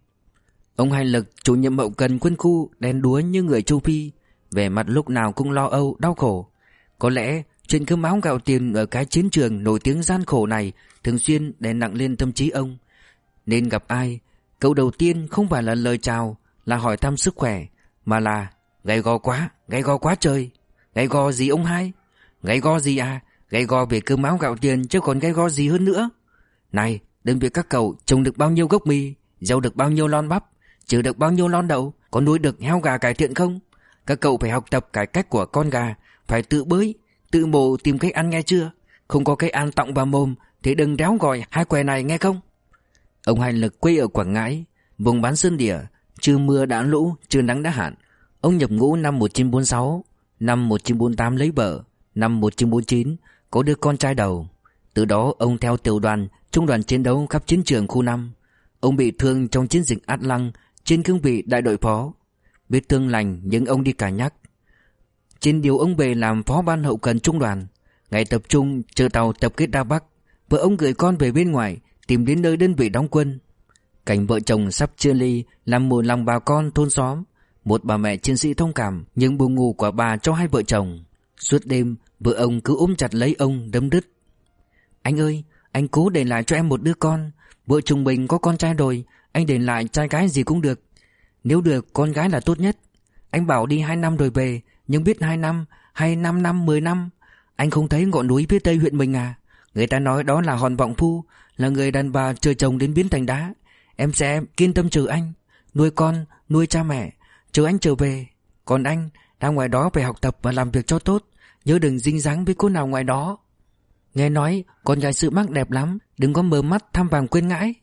Ông Hai Lực, chủ nhiệm hậu cần quân khu, đen đúa như người châu Phi, vẻ mặt lúc nào cũng lo âu, đau khổ. Có lẽ chuyện cơm áo gạo tiền ở cái chiến trường nổi tiếng gian khổ này thường xuyên đè nặng lên tâm trí ông. Nên gặp ai, câu đầu tiên không phải là lời chào, là hỏi thăm sức khỏe, mà là gầy gò quá, gầy gò quá trời. Gầy gò gì ông hai? Gầy gò gì à? Gây gò về cơm áo gạo tiền chứ còn gây gò gì hơn nữa. Này, đơn vị các cậu trồng được bao nhiêu gốc mì, gieo được bao nhiêu lon bắp, trừ được bao nhiêu lon đậu, có nuôi được heo gà cải thiện không? Các cậu phải học tập cải cách của con gà, phải tự bơi, tự mổ tìm cách ăn nghe chưa? Không có cái ăn tọng vào mồm thì đừng đéo gọi hai què này nghe không? Ông Hành Lực quê ở Quảng Ngãi, vùng bán sơn địa chưa mưa đã lũ, chưa nắng đã hạn. Ông nhập ngũ năm 1946, năm 1948 lấy vợ, năm 1949 có đứa con trai đầu. Từ đó ông theo tiểu đoàn, trung đoàn chiến đấu khắp chiến trường khu 5. Ông bị thương trong chiến dịch Át Lăng trên cương vị đại đội phó. Biết thương lành nhưng ông đi cả nhắc. Trên điều ông về làm phó ban hậu cần trung đoàn. Ngày tập trung chờ tàu tập kết ra Bắc. Vợ ông gửi con về bên ngoài tìm đến nơi đơn vị đóng quân. Cảnh vợ chồng sắp chia ly làm mùa lòng bà con thôn xóm. Một bà mẹ chiến sĩ thông cảm nhưng buồn ngủ của bà cho hai vợ chồng. Suốt đêm vợ ông cứ ôm chặt lấy ông đấm đứt. Anh ơi, anh cố để lại cho em một đứa con. Vợ chồng mình có con trai rồi, anh để lại trai gái gì cũng được. Nếu được con gái là tốt nhất. Anh bảo đi hai năm rồi về, nhưng biết hai năm hay năm năm mười năm Anh không thấy ngọn núi phía tây huyện mình à Người ta nói đó là hòn vọng phu Là người đàn bà chờ chồng đến biến thành đá Em sẽ kiên tâm chờ anh Nuôi con, nuôi cha mẹ Chờ anh trở về Còn anh, ra ngoài đó phải học tập và làm việc cho tốt Nhớ đừng dính dáng với cô nào ngoài đó. Nghe nói, con gái sự mắc đẹp lắm, Đừng có mờ mắt, tham vàng quên ngãi.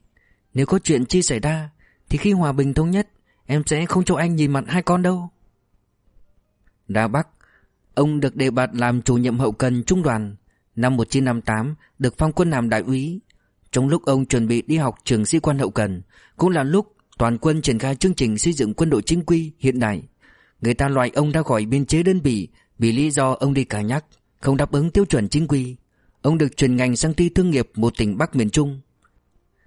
Nếu có chuyện chi xảy ra, Thì khi hòa bình thống nhất, Em sẽ không cho anh nhìn mặt hai con đâu. Đà Bắc, Ông được đề bạt làm chủ nhiệm hậu cần trung đoàn. Năm 1958 được phong quân làm đại úy. Trong lúc ông chuẩn bị đi học trường sĩ quan hậu cần, Cũng là lúc toàn quân triển khai chương trình xây dựng quân đội chính quy hiện đại. Người ta loại ông ra khỏi biên chế đơn vị vì lý do ông đi cả nhắc Không đáp ứng tiêu chuẩn chính quy Ông được chuyển ngành sang ty thương nghiệp một tỉnh Bắc miền Trung.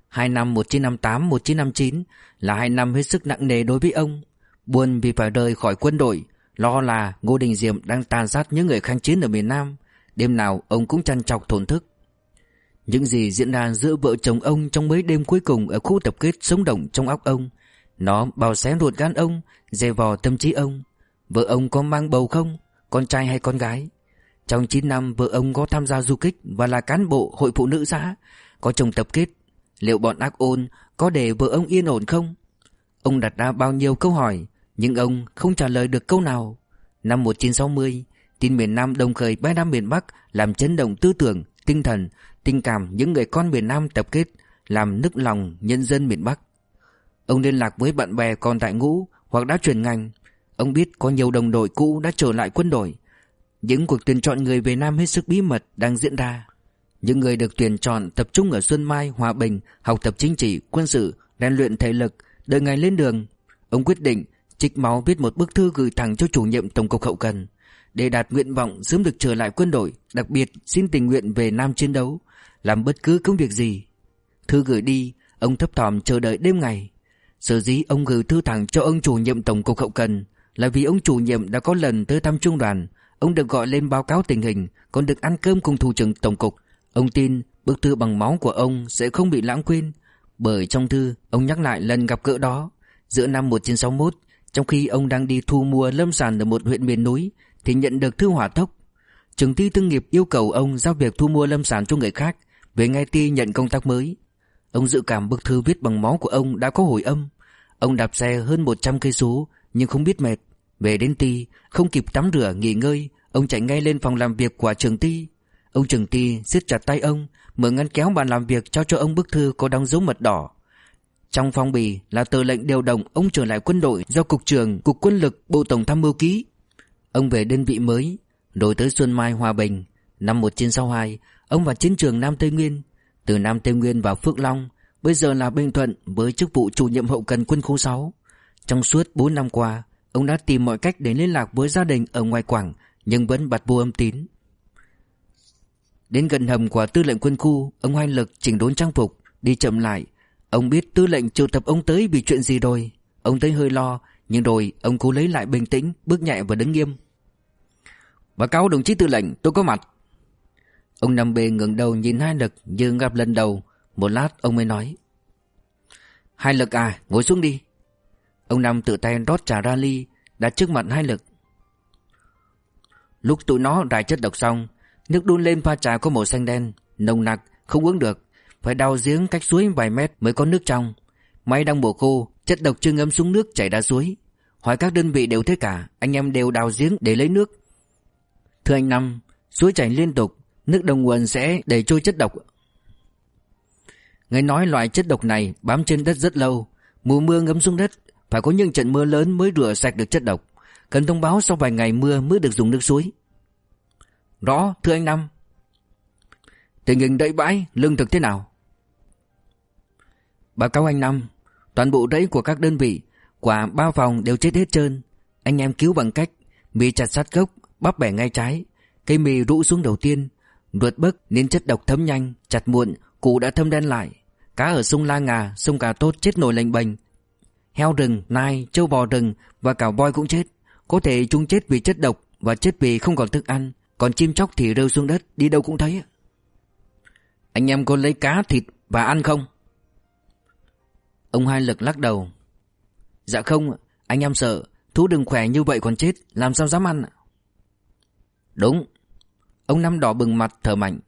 Hai năm 1958-1959 là hai năm hết sức nặng nề đối với ông. Buồn vì phải rời khỏi quân đội Lo là Ngô Đình Diệm đang tàn sát những người kháng chiến ở miền Nam Đêm nào ông cũng chăn chọc thổn thức. Những gì diễn ra giữa vợ chồng ông trong mấy đêm cuối cùng ở khu tập kết sống động trong óc ông Nó bào xé ruột gan ông, dè vò tâm trí ông. Vợ ông có mang bầu không? Con trai hay con gái? Trong 9 năm vợ ông có tham gia du kích và là cán bộ hội phụ nữ xã Có chồng tập kết Liệu bọn ác ôn có để vợ ông yên ổn không? Ông đặt ra bao nhiêu câu hỏi Nhưng ông không trả lời được câu nào Năm 1960 Tin miền Nam đồng khởi bãi Nam miền Bắc Làm chấn động tư tưởng, tinh thần Tình cảm những người con miền Nam tập kết Làm nức lòng nhân dân miền Bắc Ông liên lạc với bạn bè còn tại ngũ Hoặc đã chuyển ngành Ông biết có nhiều đồng đội cũ đã trở lại quân đội Những cuộc tuyển chọn người về Nam hết sức bí mật đang diễn ra Những người được tuyển chọn tập trung ở Xuân Mai, Hòa Bình Học tập chính trị, quân sự, rèn luyện thể lực Đợi ngày lên đường Ông quyết định trích máu viết một bức thư gửi thẳng cho chủ nhiệm Tổng cục Hậu Cần để đạt nguyện vọng sớm được trở lại quân đội, đặc biệt xin tình nguyện về Nam chiến đấu, làm bất cứ công việc gì. Thư gửi đi, ông thấp thỏm chờ đợi đêm ngày. Sở dĩ ông gửi thư thẳng cho ông chủ nhiệm tổng cục hậu cần là vì ông chủ nhiệm đã có lần tới thăm trung đoàn, ông được gọi lên báo cáo tình hình, còn được ăn cơm cùng thủ trưởng tổng cục. Ông tin bức thư bằng máu của ông sẽ không bị lãng quên, bởi trong thư ông nhắc lại lần gặp gỡ đó giữa năm 1961, trong khi ông đang đi thu mua lâm sản ở một huyện miền núi thì nhận được thư hỏa tốc. Trường ty tư nghiệp yêu cầu ông giao việc thu mua lâm sản cho người khác, về ngay ty nhận công tác mới. Ông dự cảm bức thư viết bằng máu của ông đã có hồi âm. Ông đạp xe hơn 100 cây số nhưng không biết mệt. Về đến ty, không kịp tắm rửa nghỉ ngơi, ông chạy ngay lên phòng làm việc của trường ty. Ông trường ty siết chặt tay ông, mở ngăn kéo bàn làm việc trao cho ông bức thư có đóng dấu mật đỏ. Trong phong bì là tờ lệnh điều động ông trở lại quân đội do cục trưởng cục quân lực Bộ Tổng tham mưu ký. Ông về đơn vị mới đổi tới Xuân Mai Hòa Bình Năm 1962 Ông vào chiến trường Nam Tây Nguyên Từ Nam Tây Nguyên vào Phước Long Bây giờ là Bình Thuận với chức vụ chủ nhiệm hậu cần quân khu 6 trong suốt 4 năm qua, Ông đã tìm mọi cách để liên lạc với gia đình ở ngoài Quảng, Nhưng vẫn bật vô âm tín. Đến gần hầm của tư lệnh quân khu, Ông Hoài Lực chỉnh đốn trang phục, Đi chậm lại. Ông biết tư lệnh triệu tập ông tới vì chuyện gì rồi. Ông thấy hơi lo, nhưng rồi ông cố lấy lại bình tĩnh, Bước nhẹ và đứng nghiêm. Báo cáo đồng chí tư lệnh, tôi có mặt. Ông nằm Bê ngẩng đầu nhìn hai lực như gặp lần đầu. Một lát ông mới nói, Hai lực à ngồi xuống đi. Ông Năm tự tay rót trà ra ly, Đặt trước mặt hai lực. Lúc tụi nó rải chất độc xong, Nước đun lên pha trà có màu xanh đen, Nồng nặc, không uống được. Phải đào giếng cách suối vài mét mới có nước trong. Máy đang mùa khô, Chất độc chưa ngấm xuống nước chảy ra suối. Hỏi các đơn vị đều thế cả, Anh em đều đào giếng để lấy nước. Thưa anh Năm, Suối chảy liên tục, Nước đồng nguồn sẽ đẩy trôi chất độc. Nghe nói loại chất độc này bám trên đất rất lâu, Mùa mưa ngấm xuống đất phải có những trận mưa lớn mới rửa sạch được chất độc. Cần thông báo sau vài ngày mưa mới được dùng nước suối. Rõ, thưa anh Năm. Tình hình đậy bãi, lương thực thế nào? Báo cáo anh Năm, Toàn bộ rẫy của các đơn vị, Quả ba phòng đều chết hết trơn. Anh em cứu bằng cách, Mì chặt sát gốc, Bắp bẻ ngay trái, Cây mì rũ xuống đầu tiên, Ruột bấc nên chất độc thấm nhanh, Chặt muộn cụ đã thâm đen lại. Cá ở sông La Ngà, Sông Cà Tốt chết nổi lệnh bệnh Heo rừng, nai, trâu bò rừng Và cả voi cũng chết. Có thể chúng chết vì chất độc Và chết vì không còn thức ăn. Còn chim chóc thì rơi xuống đất Đi đâu cũng thấy Anh em có lấy cá thịt và ăn không? Ông Hai Lực lắc đầu. Dạ không Anh em sợ Thú đừng khỏe như vậy còn chết Làm sao dám ăn Đúng. Ông Năm đỏ bừng mặt thở mạnh.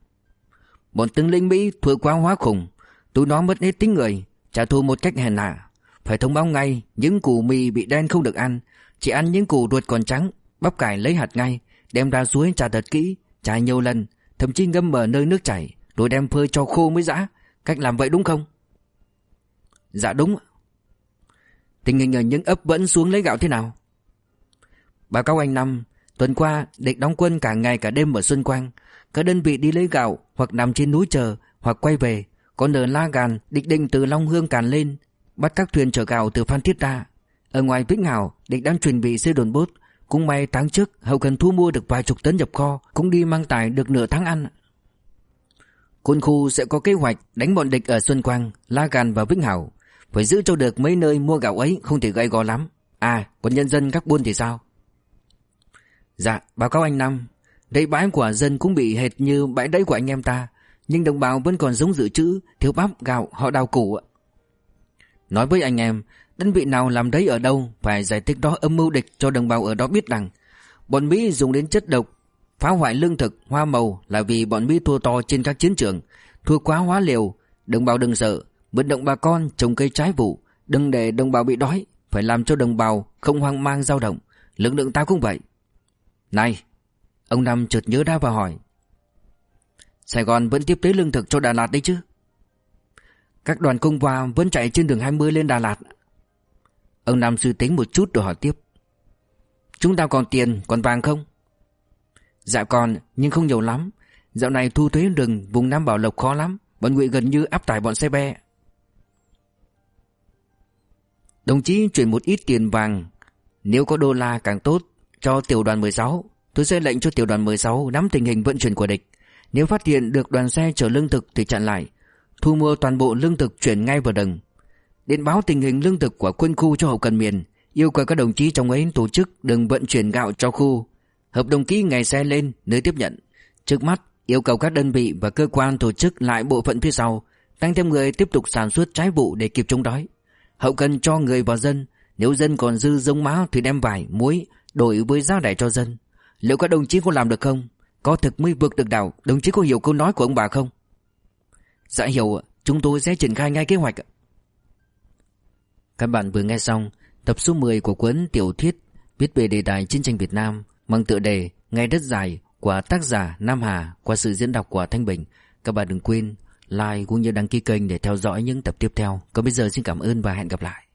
Bọn tướng lĩnh Mỹ thừa quá hóa khủng. Tụi nó mất hết tính người Trả thù một cách hèn hạ. Phải thông báo ngay, Những củ mì bị đen không được ăn. Chỉ ăn những củ ruột còn trắng, Bắp cải lấy hạt ngay, Đem ra suối trà thật kỹ trà nhiều lần, Thậm chí ngâm ở nơi nước chảy, Rồi đem phơi cho khô mới dã Cách làm vậy đúng không? Dạ đúng Tình hình ở những ấp vẫn xuống lấy gạo thế nào? Báo cáo anh Năm, Tuần qua, địch đóng quân cả ngày cả đêm ở Xuân Quang. Các đơn vị đi lấy gạo Hoặc nằm trên núi chờ Hoặc quay về. Còn ở La Gàn, Địch định từ Long Hương càn lên. Bắt các thuyền chở gạo từ Phan Thiết ra Ở ngoài Vĩnh Hảo Địch đang chuẩn bị xây đồn bốt Cũng may tháng trước Hậu cần thu mua được vài chục tấn nhập kho Cũng đi mang tải được nửa tháng ăn Quân khu sẽ có kế hoạch đánh bọn địch ở Xuân Quang, La Gàn và Vĩnh Hảo. Phải giữ cho được mấy nơi mua gạo ấy không thể gây gò lắm. À, còn nhân dân các buôn thì sao? Dạ, báo cáo anh Năm. Đây bãi của dân cũng bị hệt như bãi đấy của anh em ta. Nhưng đồng bào vẫn còn giống dự trữ, thiếu bắp, gạo, họ đào củ. Nói với anh em, đơn vị nào làm đấy ở đâu phải giải thích đó âm mưu địch cho đồng bào ở đó biết rằng bọn Mỹ dùng đến chất độc phá hoại lương thực, hoa màu là vì bọn Mỹ thua to trên các chiến trường, thua quá hóa liều, đồng bào đừng sợ, vận động bà con trồng cây trái vụ, đừng để đồng bào bị đói, phải làm cho đồng bào không hoang mang dao động, lực lượng ta cũng vậy. Này, ông Năm chợt nhớ ra và hỏi. Sài Gòn vẫn tiếp tế lương thực cho Đà Lạt đấy chứ? Các đoàn công hòa vẫn chạy trên đường 20 lên Đà Lạt. Ông Nam suy tính một chút rồi hỏi tiếp. Chúng ta còn tiền, còn vàng không? Dạ còn, nhưng không nhiều lắm. Dạo này thu thuế rừng vùng Nam Bảo Lộc khó lắm. Bọn Ngụy gần như áp tải bọn xe be. Đồng chí chuyển một ít tiền vàng, nếu có đô la càng tốt, cho tiểu đoàn 16. Tôi sẽ lệnh cho tiểu đoàn 16 nắm tình hình vận chuyển của địch. Nếu phát hiện được đoàn xe chở lương thực thì chặn lại, thu mua toàn bộ lương thực chuyển ngay vào đừng. Điện báo tình hình lương thực của quân khu cho hậu cần miền, yêu cầu các đồng chí trong ấy tổ chức đường vận chuyển gạo cho khu. Hợp đồng ký ngày xe lên nơi tiếp nhận. Trước mắt yêu cầu các đơn vị và cơ quan tổ chức lại bộ phận phía sau, tăng thêm người tiếp tục sản xuất trái vụ để kịp chống đói. Hậu cần cho người vào dân, nếu dân còn dư giống máu thì đem vải, muối đổi với giá rẻ cho dân. Liệu các đồng chí có làm được không? Có thực mới vượt được đảo, đồng chí có hiểu câu nói của ông bà không? Dạ hiểu, chúng tôi sẽ triển khai ngay kế hoạch. Các bạn vừa nghe xong tập số 10 của cuốn tiểu thuyết viết về đề tài chiến tranh Việt Nam mang tựa đề Ngày đất dài của tác giả Nam Hà qua sự diễn đọc của Thanh Bình. Các bạn đừng quên like cũng như đăng ký kênh để theo dõi những tập tiếp theo. Còn bây giờ xin cảm ơn và hẹn gặp lại.